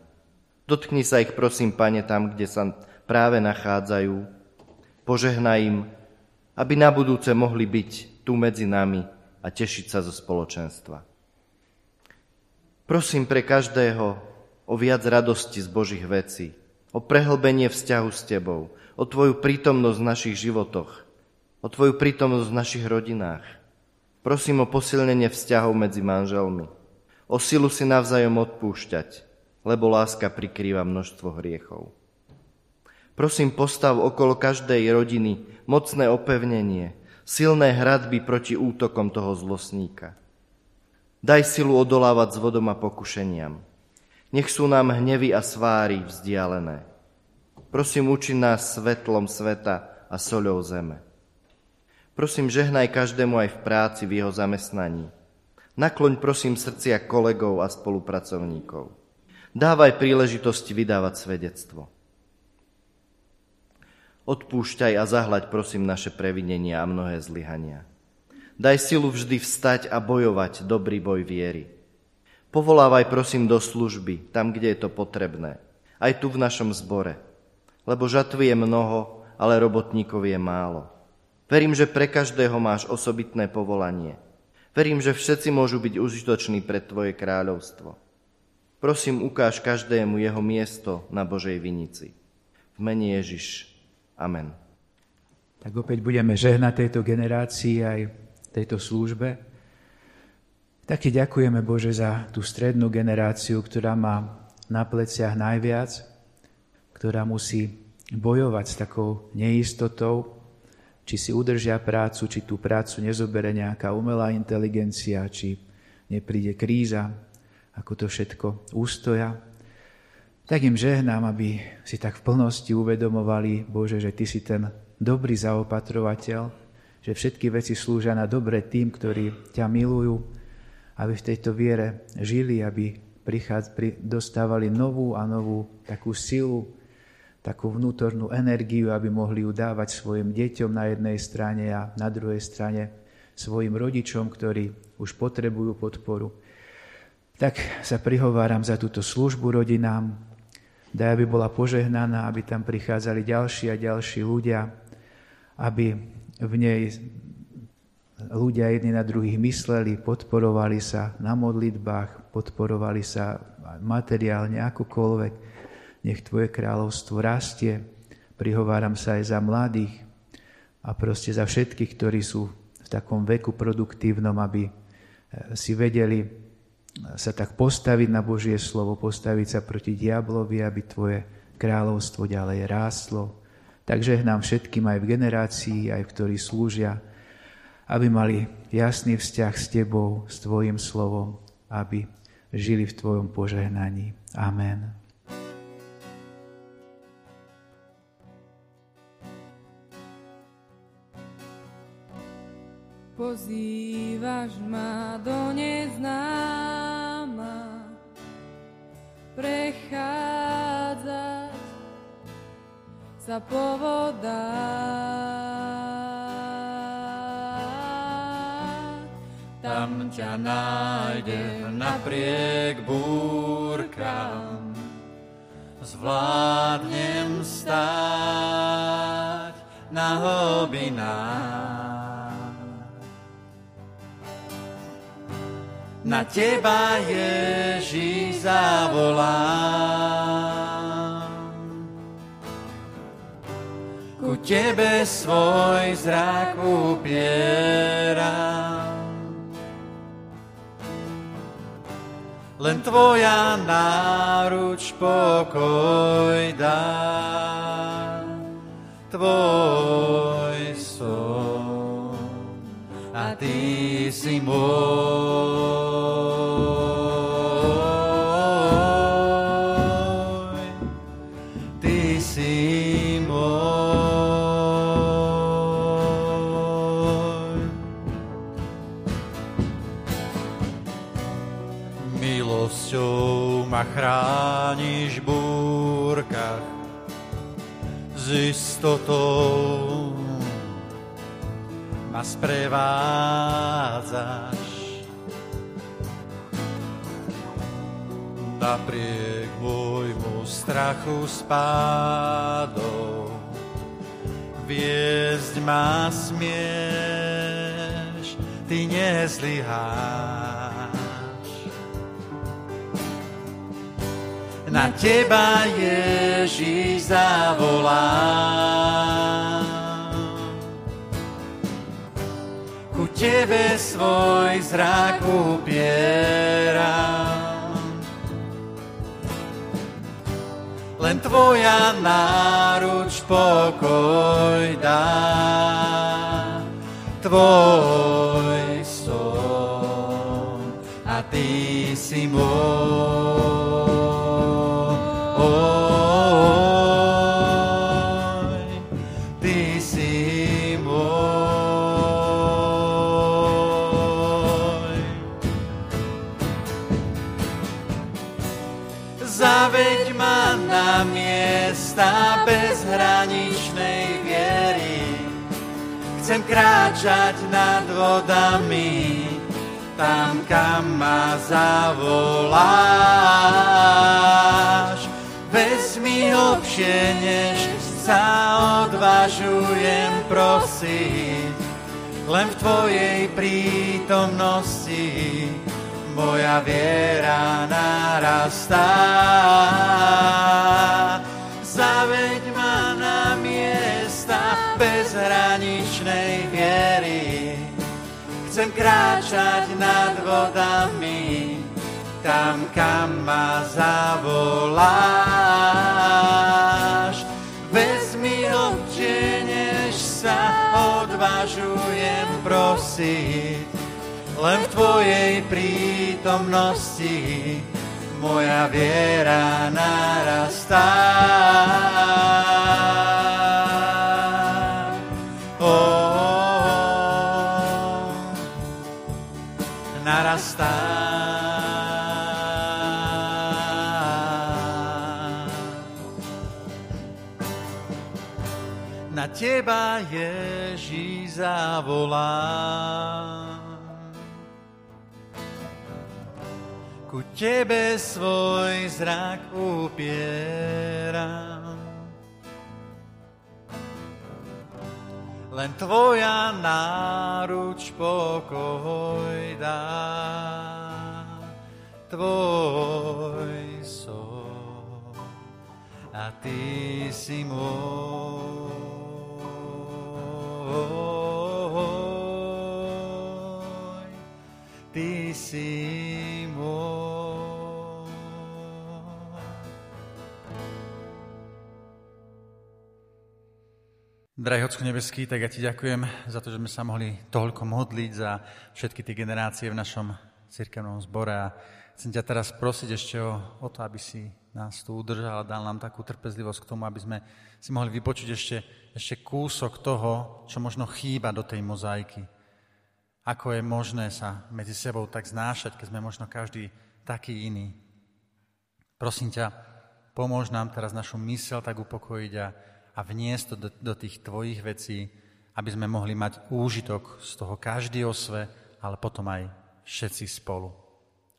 Dotkni sa ich, prosím, Pane, tam, kde sa práve nachádzajú. Požehnaj im, aby na budúce mohli byť tu medzi nami a tešiť sa zo spoločenstva. Prosím pre každého, o viac radosti z Božích vecí, o prehlbenie vzťahu s Tebou, o Tvoju prítomnosť v našich životoch, o Tvoju prítomnosť v našich rodinách. Prosím o posilnenie vzťahov medzi manželmi, o silu si navzájom odpúšťať, lebo láska prikrýva množstvo hriechov. Prosím, postav okolo každej rodiny mocné opevnenie, silné hradby proti útokom toho zlosníka. Daj silu odolávať s vodom a pokušeniam. Nech sú nám hnevy a sváry vzdialené. Prosím, uči nás svetlom sveta a soľou zeme. Prosím, žehnaj každému aj v práci, v jeho zamestnaní. Nakloň prosím srdcia kolegov a spolupracovníkov. Dávaj príležitosť vydávať svedectvo. Odpúšťaj a zahľaď prosím naše previnenia a mnohé zlyhania. Daj silu vždy vstať a bojovať dobrý boj viery Povolávaj prosím do služby, tam, kde je to potrebné. Aj tu v našom zbore. Lebo žatvy je mnoho, ale robotníkov je málo. Verím, že pre každého máš osobitné povolanie. Verím, že všetci môžu byť užitoční pre Tvoje kráľovstvo. Prosím, ukáž každému jeho miesto na Božej vinici. V mene Ježiš. Amen. Tak opäť budeme žehnať tejto generácii aj tejto službe. Tak ti ďakujeme, Bože, za tú strednú generáciu, ktorá má na pleciach najviac, ktorá musí bojovať s takou neistotou, či si udržia prácu, či tú prácu nezobere nejaká umelá inteligencia, či nepríde kríza, ako to všetko ústoja. Tak im žehnám, aby si tak v plnosti uvedomovali, Bože, že Ty si ten dobrý zaopatrovateľ, že všetky veci slúžia na dobre tým, ktorí ťa milujú, aby v tejto viere žili, aby prichádz, pri, dostávali novú a novú takú silu, takú vnútornú energiu, aby mohli ju dávať svojim deťom na jednej strane a na druhej strane svojim rodičom, ktorí už potrebujú podporu. Tak sa prihováram za túto službu rodinám, daj, aby bola požehnaná, aby tam prichádzali ďalší a ďalší ľudia, aby v nej ľudia jedni na druhých mysleli, podporovali sa na modlitbách, podporovali sa materiálne akokoľvek, nech Tvoje kráľovstvo rastie. Prihováram sa aj za mladých a proste za všetkých, ktorí sú v takom veku produktívnom, aby eh, si vedeli sa tak postaviť na Božie slovo, postaviť sa proti diablovi, aby Tvoje kráľovstvo ďalej rástlo. Takže nám všetkým aj v generácii, aj v ktorí slúžia, aby mali jasný vzťah s Tebou, s Tvojim slovom, aby žili v Tvojom požehnaní. Amen. Pozývaš ma do neznáma prechádzať sa po. Tam ťa nájde napriek búrkam, zvládnem stáť na hlbinách. Na teba Ježíš zavolám. Ku tebe svoj zrak upieram. Len tvoja náruč pokoj dá. Tvoj som a ty si môj. Chrániš búrkach s istotou ma sprevádzaš. Napriek môjmu strachu spádov viesť ma smieš, ty nezlyháš. Na teba Ježíš zavolám. Ku tebe svoj zrak upieram. Len tvoja náruč pokoj dá. Tvoj som a ty si môj. Kráčať nad vodami, tam, kam ma zavoláš. Vezmi hlbšie, než sa odvažujem prosiť. len v Tvojej prítomnosti moja viera narastá. Chcem kráčať nad vodami, tam, kam ma zavoláš. Vezmi, Otče, než sa odvážujem prosiť, len v Tvojej prítomnosti moja viera narastá. Teba, Ježí, zavolám. ku Tebe svoj zrak upieram. Len Tvoja náruč pokoj dá, Tvoj som a Ty si môj. Ty si Drahý Ocko nebeský, tak ja ti ďakujem za to, že sme sa mohli toľko modliť za všetky tie generácie v našom cirkevnom zbore. A chcem ťa teraz prosiť ešte o, o to, aby si nás tu udržal a dal nám takú trpezlivosť k tomu, aby sme si mohli vypočuť ešte, ešte kúsok toho, čo možno chýba do tej mozaiky. Ako je možné sa medzi sebou tak znášať, keď sme možno každý taký iný. Prosím ťa, pomôž nám teraz našu mysel tak upokojiť a a vniesť to do, do tých tvojich vecí, aby sme mohli mať úžitok z toho každý o sve, ale potom aj všetci spolu.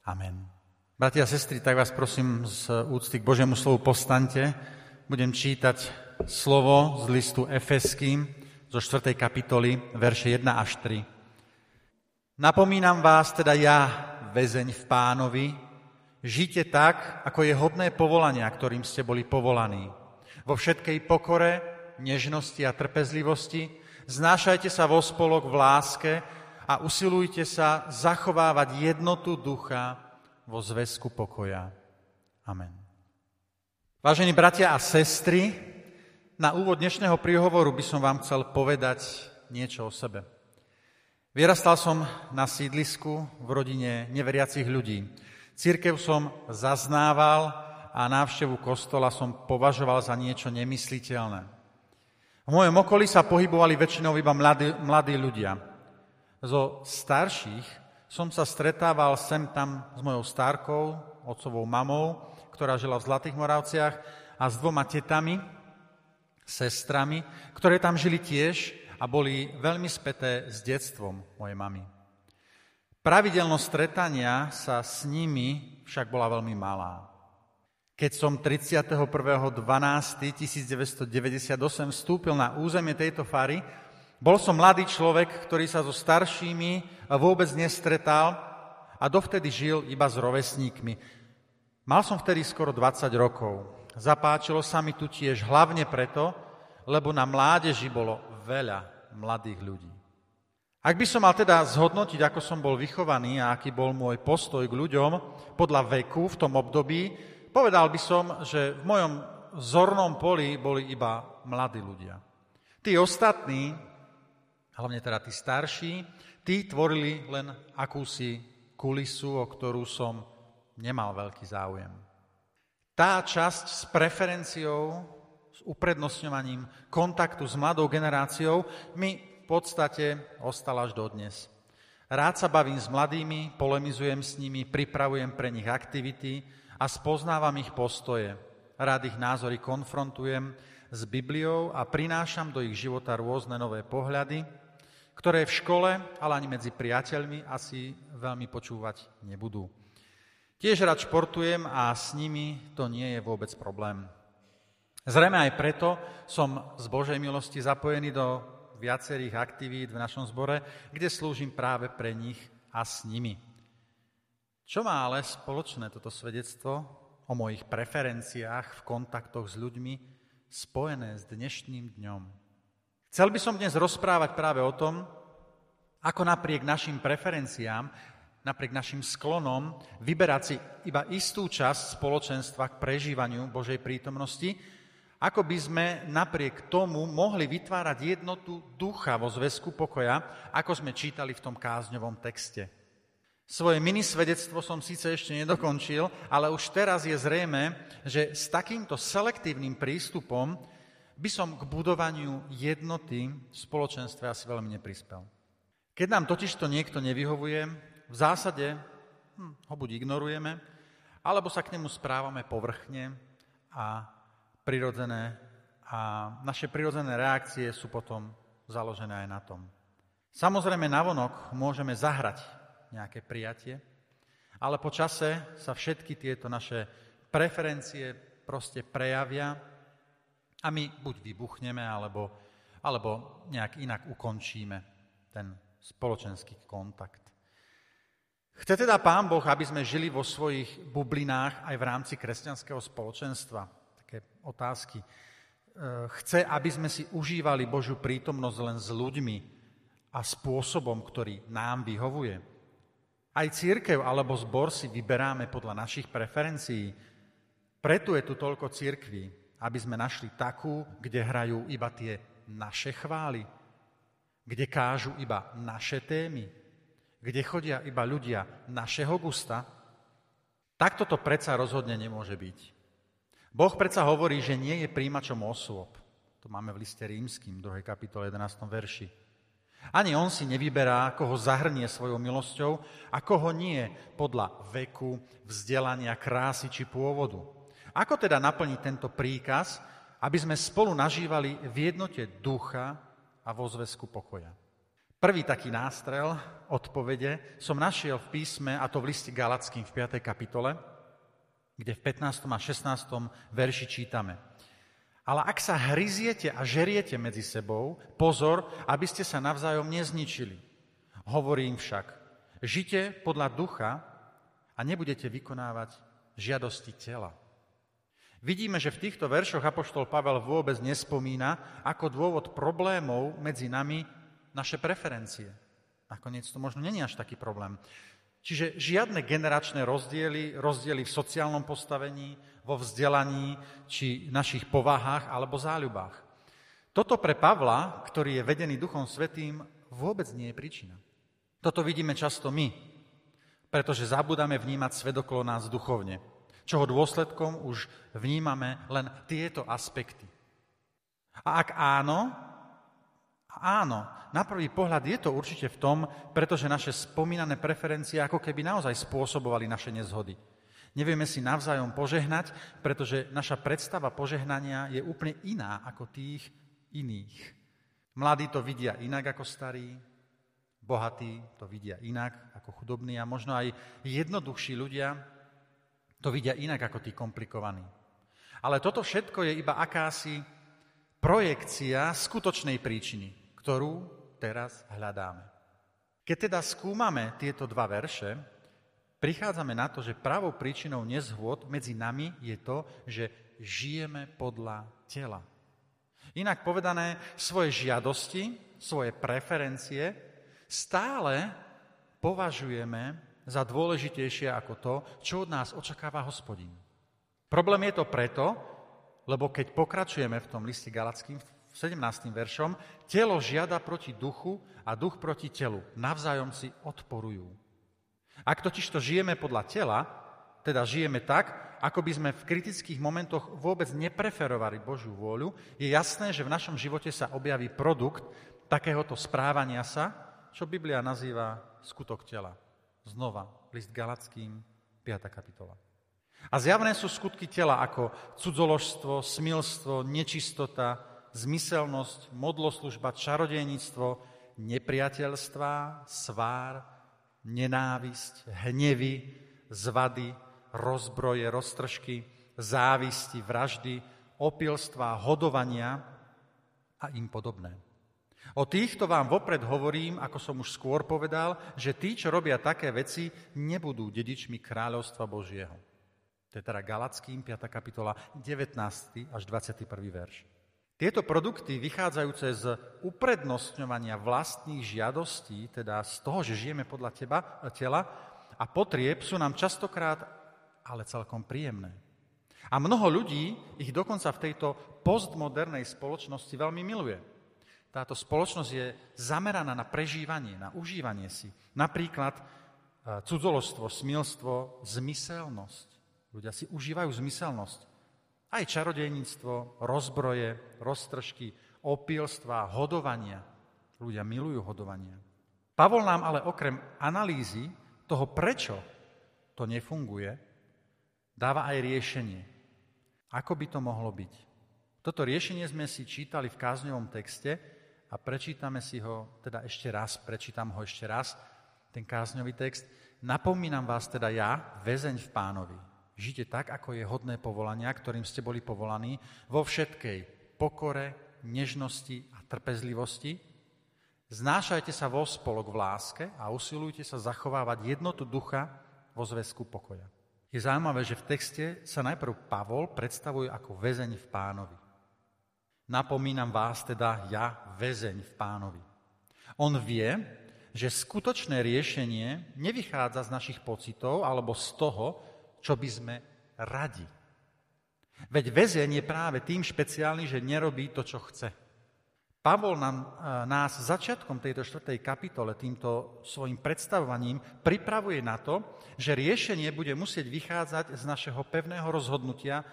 Amen. Bratia a sestry, tak vás prosím z úcty k Božiemu slovu postante. Budem čítať slovo z listu Efeským zo 4. kapitoly, verše 1 až 3. Napomínam vás teda ja, väzeň v pánovi, žite tak, ako je hodné povolania, ktorým ste boli povolaní vo všetkej pokore, nežnosti a trpezlivosti, znášajte sa vo spolok v láske a usilujte sa zachovávať jednotu ducha vo zväzku pokoja. Amen. Vážení bratia a sestry, na úvod dnešného príhovoru by som vám chcel povedať niečo o sebe. Vyrastal som na sídlisku v rodine neveriacich ľudí. Církev som zaznával, a návštevu kostola som považoval za niečo nemysliteľné. V mojom okolí sa pohybovali väčšinou iba mladí, mladí ľudia. Zo starších som sa stretával sem tam s mojou stárkou, otcovou mamou, ktorá žila v Zlatých Moravciach a s dvoma tetami, sestrami, ktoré tam žili tiež a boli veľmi späté s detstvom mojej mamy. Pravidelnosť stretania sa s nimi však bola veľmi malá. Keď som 31.12.1998 vstúpil na územie tejto fary, bol som mladý človek, ktorý sa so staršími vôbec nestretal a dovtedy žil iba s rovesníkmi. Mal som vtedy skoro 20 rokov. Zapáčilo sa mi tu tiež hlavne preto, lebo na mládeži bolo veľa mladých ľudí. Ak by som mal teda zhodnotiť, ako som bol vychovaný a aký bol môj postoj k ľuďom podľa veku v tom období, povedal by som, že v mojom zornom poli boli iba mladí ľudia. Tí ostatní, hlavne teda tí starší, tí tvorili len akúsi kulisu, o ktorú som nemal veľký záujem. Tá časť s preferenciou, s uprednostňovaním kontaktu s mladou generáciou mi v podstate ostala až dodnes. Rád sa bavím s mladými, polemizujem s nimi, pripravujem pre nich aktivity, a spoznávam ich postoje. Rád ich názory konfrontujem s Bibliou a prinášam do ich života rôzne nové pohľady, ktoré v škole, ale ani medzi priateľmi asi veľmi počúvať nebudú. Tiež rád športujem a s nimi to nie je vôbec problém. Zrejme aj preto som z Božej milosti zapojený do viacerých aktivít v našom zbore, kde slúžim práve pre nich a s nimi. Čo má ale spoločné toto svedectvo o mojich preferenciách v kontaktoch s ľuďmi spojené s dnešným dňom? Chcel by som dnes rozprávať práve o tom, ako napriek našim preferenciám, napriek našim sklonom vyberať si iba istú časť spoločenstva k prežívaniu Božej prítomnosti, ako by sme napriek tomu mohli vytvárať jednotu ducha vo zväzku pokoja, ako sme čítali v tom kázňovom texte. Svoje minisvedectvo som síce ešte nedokončil, ale už teraz je zrejme, že s takýmto selektívnym prístupom by som k budovaniu jednoty v spoločenstve asi veľmi neprispel. Keď nám totiž to niekto nevyhovuje, v zásade hm, ho buď ignorujeme, alebo sa k nemu správame povrchne a prirodzené a naše prirodzené reakcie sú potom založené aj na tom. Samozrejme, navonok môžeme zahrať nejaké prijatie, ale po čase sa všetky tieto naše preferencie proste prejavia a my buď vybuchneme, alebo, alebo nejak inak ukončíme ten spoločenský kontakt. Chce teda Pán Boh, aby sme žili vo svojich bublinách aj v rámci kresťanského spoločenstva? také otázky. E, chce, aby sme si užívali Božiu prítomnosť len s ľuďmi a spôsobom, ktorý nám vyhovuje. Aj církev alebo zbor si vyberáme podľa našich preferencií. Preto je tu toľko církví, aby sme našli takú, kde hrajú iba tie naše chvály, kde kážu iba naše témy, kde chodia iba ľudia našeho gusta. Takto to predsa rozhodne nemôže byť. Boh predsa hovorí, že nie je príjimačom osôb. To máme v liste rímským, 2. kapitole 11. verši. Ani on si nevyberá, koho zahrnie svojou milosťou a koho nie podľa veku, vzdelania, krásy či pôvodu. Ako teda naplniť tento príkaz, aby sme spolu nažívali v jednote ducha a vo zväzku pokoja? Prvý taký nástrel odpovede som našiel v písme, a to v liste Galackým v 5. kapitole, kde v 15. a 16. verši čítame. Ale ak sa hryziete a žeriete medzi sebou, pozor, aby ste sa navzájom nezničili. Hovorím však, žite podľa ducha a nebudete vykonávať žiadosti tela. Vidíme, že v týchto veršoch Apoštol Pavel vôbec nespomína ako dôvod problémov medzi nami naše preferencie. Nakoniec to možno není až taký problém. Čiže žiadne generačné rozdiely, rozdiely v sociálnom postavení, vo vzdelaní či našich povahách alebo záľubách. Toto pre Pavla, ktorý je vedený Duchom Svetým, vôbec nie je príčina. Toto vidíme často my, pretože zabudáme vnímať svet okolo nás duchovne, čoho dôsledkom už vnímame len tieto aspekty. A ak áno, Áno, na prvý pohľad je to určite v tom, pretože naše spomínané preferencie ako keby naozaj spôsobovali naše nezhody. Nevieme si navzájom požehnať, pretože naša predstava požehnania je úplne iná ako tých iných. Mladí to vidia inak ako starí, bohatí to vidia inak ako chudobní a možno aj jednoduchší ľudia to vidia inak ako tí komplikovaní. Ale toto všetko je iba akási projekcia skutočnej príčiny ktorú teraz hľadáme. Keď teda skúmame tieto dva verše, prichádzame na to, že pravou príčinou nezhôd medzi nami je to, že žijeme podľa tela. Inak povedané, svoje žiadosti, svoje preferencie stále považujeme za dôležitejšie ako to, čo od nás očakáva hospodín. Problém je to preto, lebo keď pokračujeme v tom liste Galackým, 17. veršom, telo žiada proti duchu a duch proti telu. Navzájom si odporujú. Ak totiž to žijeme podľa tela, teda žijeme tak, ako by sme v kritických momentoch vôbec nepreferovali Božiu vôľu, je jasné, že v našom živote sa objaví produkt takéhoto správania sa, čo Biblia nazýva skutok tela. Znova, list Galackým, 5. kapitola. A zjavné sú skutky tela ako cudzoložstvo, smilstvo, nečistota, zmyselnosť, modloslužba, čarodejníctvo, nepriateľstva, svár, nenávisť, hnevy, zvady, rozbroje, roztržky, závisti, vraždy, opilstva, hodovania a im podobné. O týchto vám vopred hovorím, ako som už skôr povedal, že tí, čo robia také veci, nebudú dedičmi kráľovstva Božieho. To je teda Galackým, 5. kapitola, 19. až 21. verš. Tieto produkty vychádzajúce z uprednostňovania vlastných žiadostí, teda z toho, že žijeme podľa teba, tela a potrieb, sú nám častokrát ale celkom príjemné. A mnoho ľudí ich dokonca v tejto postmodernej spoločnosti veľmi miluje. Táto spoločnosť je zameraná na prežívanie, na užívanie si. Napríklad e, cudzolostvo, smilstvo, zmyselnosť. Ľudia si užívajú zmyselnosť. Aj čarodejníctvo, rozbroje, roztržky, opilstva, hodovania. Ľudia milujú hodovania. Pavol nám ale okrem analýzy toho, prečo to nefunguje, dáva aj riešenie. Ako by to mohlo byť? Toto riešenie sme si čítali v kázňovom texte a prečítame si ho teda ešte raz, prečítam ho ešte raz, ten kázňový text. Napomínam vás teda ja, väzeň v pánovi. Žite tak, ako je hodné povolania, ktorým ste boli povolaní, vo všetkej pokore, nežnosti a trpezlivosti. Znášajte sa vo spolok v láske a usilujte sa zachovávať jednotu ducha vo zväzku pokoja. Je zaujímavé, že v texte sa najprv Pavol predstavuje ako väzeň v pánovi. Napomínam vás teda ja, väzeň v pánovi. On vie, že skutočné riešenie nevychádza z našich pocitov alebo z toho, čo by sme radi. Veď väzeň je práve tým špeciálny, že nerobí to, čo chce. Pavol nám, e, nás začiatkom tejto štvrtej kapitole týmto svojim predstavovaním pripravuje na to, že riešenie bude musieť vychádzať z našeho pevného rozhodnutia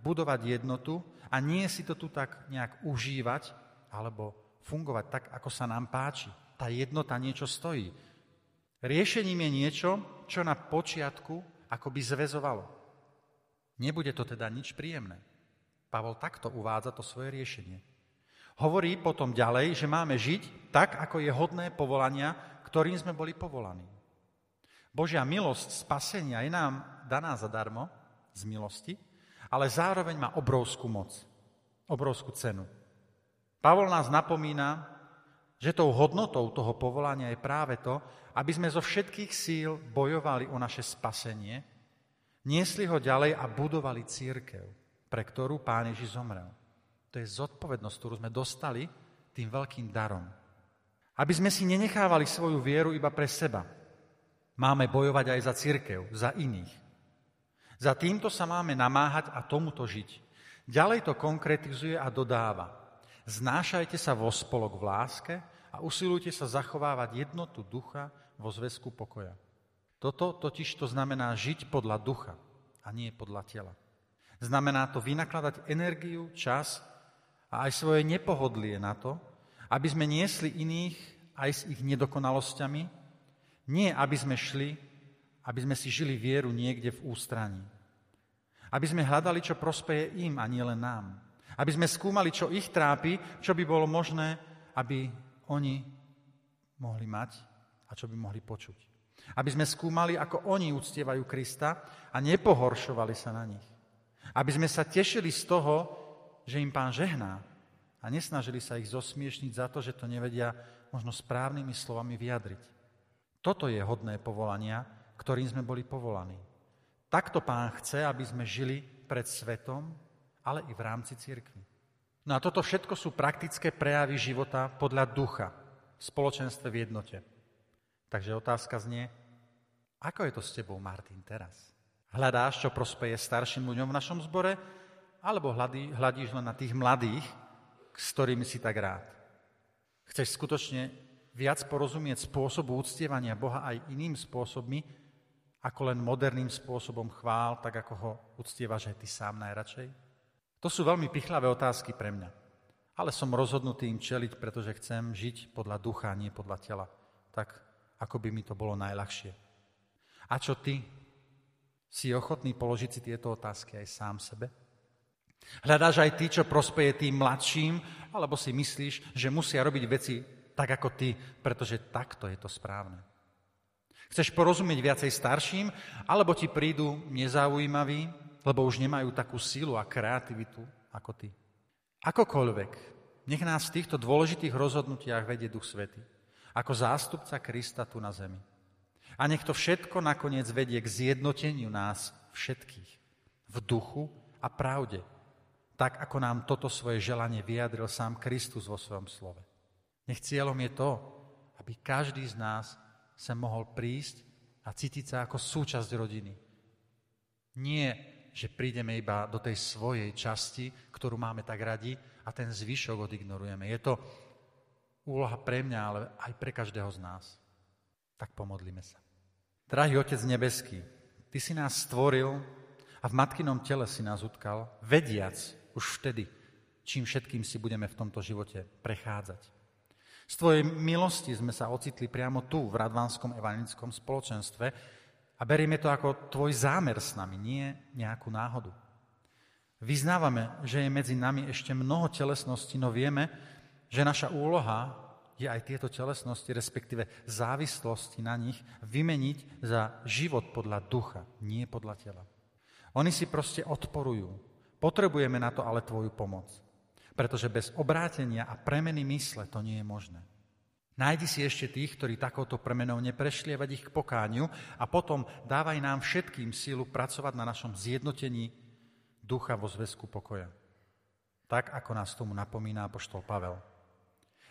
budovať jednotu a nie si to tu tak nejak užívať alebo fungovať tak, ako sa nám páči. Tá jednota niečo stojí. Riešením je niečo, čo na počiatku akoby zväzovalo. Nebude to teda nič príjemné. Pavol takto uvádza to svoje riešenie. Hovorí potom ďalej, že máme žiť tak, ako je hodné povolania, ktorým sme boli povolaní. Božia milosť spasenia je nám daná zadarmo z milosti, ale zároveň má obrovskú moc, obrovskú cenu. Pavol nás napomína, že tou hodnotou toho povolania je práve to, aby sme zo všetkých síl bojovali o naše spasenie, niesli ho ďalej a budovali církev, pre ktorú Pán Ježiš zomrel. To je zodpovednosť, ktorú sme dostali tým veľkým darom. Aby sme si nenechávali svoju vieru iba pre seba. Máme bojovať aj za církev, za iných. Za týmto sa máme namáhať a tomuto žiť. Ďalej to konkretizuje a dodáva. Znášajte sa vo spolok v láske a usilujte sa zachovávať jednotu ducha vo zväzku pokoja. Toto totiž to znamená žiť podľa ducha a nie podľa tela. Znamená to vynakladať energiu, čas a aj svoje nepohodlie na to, aby sme niesli iných aj s ich nedokonalosťami, nie aby sme šli, aby sme si žili vieru niekde v ústraní. Aby sme hľadali, čo prospeje im a nie len nám. Aby sme skúmali, čo ich trápi, čo by bolo možné, aby oni mohli mať a čo by mohli počuť. Aby sme skúmali, ako oni uctievajú Krista a nepohoršovali sa na nich. Aby sme sa tešili z toho, že im pán žehná a nesnažili sa ich zosmiešniť za to, že to nevedia možno správnymi slovami vyjadriť. Toto je hodné povolania, ktorým sme boli povolaní. Takto pán chce, aby sme žili pred svetom, ale i v rámci cirkvi. No a toto všetko sú praktické prejavy života podľa ducha v spoločenstve v jednote. Takže otázka znie, ako je to s tebou, Martin, teraz? Hľadáš, čo prospeje starším ľuďom v našom zbore, alebo hľadí, hľadíš len na tých mladých, s ktorými si tak rád? Chceš skutočne viac porozumieť spôsobu uctievania Boha aj iným spôsobmi, ako len moderným spôsobom chvál, tak ako ho uctievaš aj ty sám najradšej? To sú veľmi pichlavé otázky pre mňa. Ale som rozhodnutý im čeliť, pretože chcem žiť podľa ducha, nie podľa tela. Tak, ako by mi to bolo najľahšie. A čo ty? Si ochotný položiť si tieto otázky aj sám sebe? Hľadáš aj ty, čo prospeje tým mladším, alebo si myslíš, že musia robiť veci tak ako ty, pretože takto je to správne. Chceš porozumieť viacej starším, alebo ti prídu nezaujímaví, lebo už nemajú takú sílu a kreativitu ako ty. Akokoľvek Nech nás v týchto dôležitých rozhodnutiach vedie Duch Svety. Ako zástupca Krista tu na zemi. A nech to všetko nakoniec vedie k zjednoteniu nás všetkých v duchu a pravde. Tak, ako nám toto svoje želanie vyjadril sám Kristus vo svojom slove. Nech cieľom je to, aby každý z nás sa mohol prísť a cítiť sa ako súčasť rodiny. Nie, že prídeme iba do tej svojej časti, ktorú máme tak radi a ten zvyšok odignorujeme. Je to úloha pre mňa, ale aj pre každého z nás. Tak pomodlíme sa. Drahý Otec nebeský, Ty si nás stvoril a v matkinom tele si nás utkal, vediac už vtedy, čím všetkým si budeme v tomto živote prechádzať. Z Tvojej milosti sme sa ocitli priamo tu, v Radvánskom evangelickom spoločenstve a berieme to ako Tvoj zámer s nami, nie nejakú náhodu. Vyznávame, že je medzi nami ešte mnoho telesností, no vieme, že naša úloha je aj tieto telesnosti, respektíve závislosti na nich, vymeniť za život podľa ducha, nie podľa tela. Oni si proste odporujú. Potrebujeme na to ale tvoju pomoc pretože bez obrátenia a premeny mysle to nie je možné. Nájdi si ešte tých, ktorí takouto premenou neprešli a ich k pokániu a potom dávaj nám všetkým sílu pracovať na našom zjednotení ducha vo zväzku pokoja. Tak, ako nás tomu napomína poštol Pavel.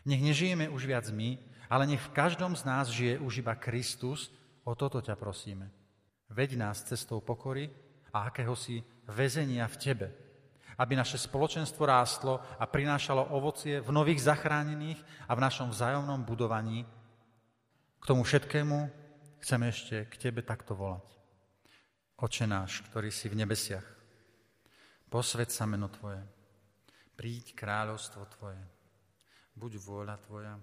Nech nežijeme už viac my, ale nech v každom z nás žije už iba Kristus, o toto ťa prosíme. Veď nás cestou pokory a akéhosi väzenia v Tebe, aby naše spoločenstvo rástlo a prinášalo ovocie v nových zachránených a v našom vzájomnom budovaní. K tomu všetkému chceme ešte k Tebe takto volať. Oče náš, ktorý si v nebesiach, posved sa meno Tvoje, príď kráľovstvo Tvoje, buď vôľa Tvoja,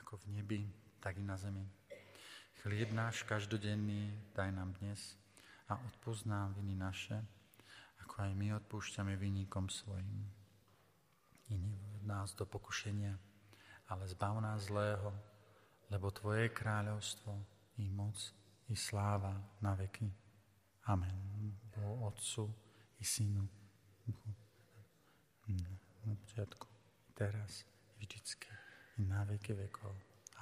ako v nebi, tak i na zemi. Chlieb náš každodenný daj nám dnes a odpoznám viny naše, aj my odpúšťame vyníkom svojim. I nevod nás do pokušenia, ale zbav nás zlého, lebo Tvoje kráľovstvo, i moc, i sláva na veky. Amen. Bo Otcu, i Synu, na počiatku, teraz, vždycky, i na veky vekov.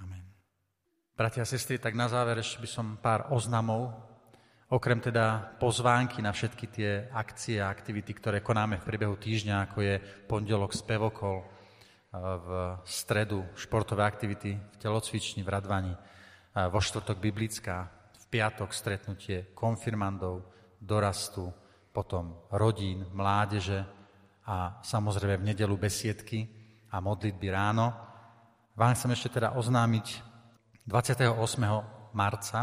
Amen. Bratia a sestry, tak na záver ešte by som pár oznamov Okrem teda pozvánky na všetky tie akcie a aktivity, ktoré konáme v priebehu týždňa, ako je pondelok spevokol, v stredu športové aktivity v telocvični v Radvani, vo štvrtok biblická, v piatok stretnutie konfirmandov, dorastu, potom rodín, mládeže a samozrejme v nedelu besiedky a modlitby ráno. Vám chcem ešte teda oznámiť, 28. marca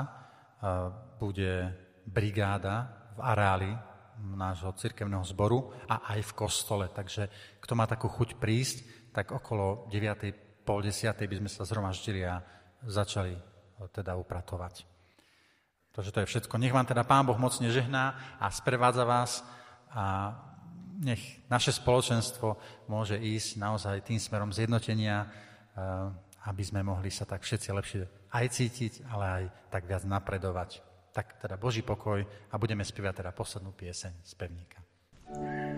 bude brigáda v areáli nášho cirkevného zboru a aj v kostole. Takže kto má takú chuť prísť, tak okolo 9. pol 10. by sme sa zhromaždili a začali teda upratovať. Takže to je všetko. Nech vám teda Pán Boh mocne žehná a sprevádza vás a nech naše spoločenstvo môže ísť naozaj tým smerom zjednotenia, eh, aby sme mohli sa tak všetci lepšie aj cítiť, ale aj tak viac napredovať. Tak teda Boží pokoj a budeme spievať teda poslednú pieseň z pevníka. thank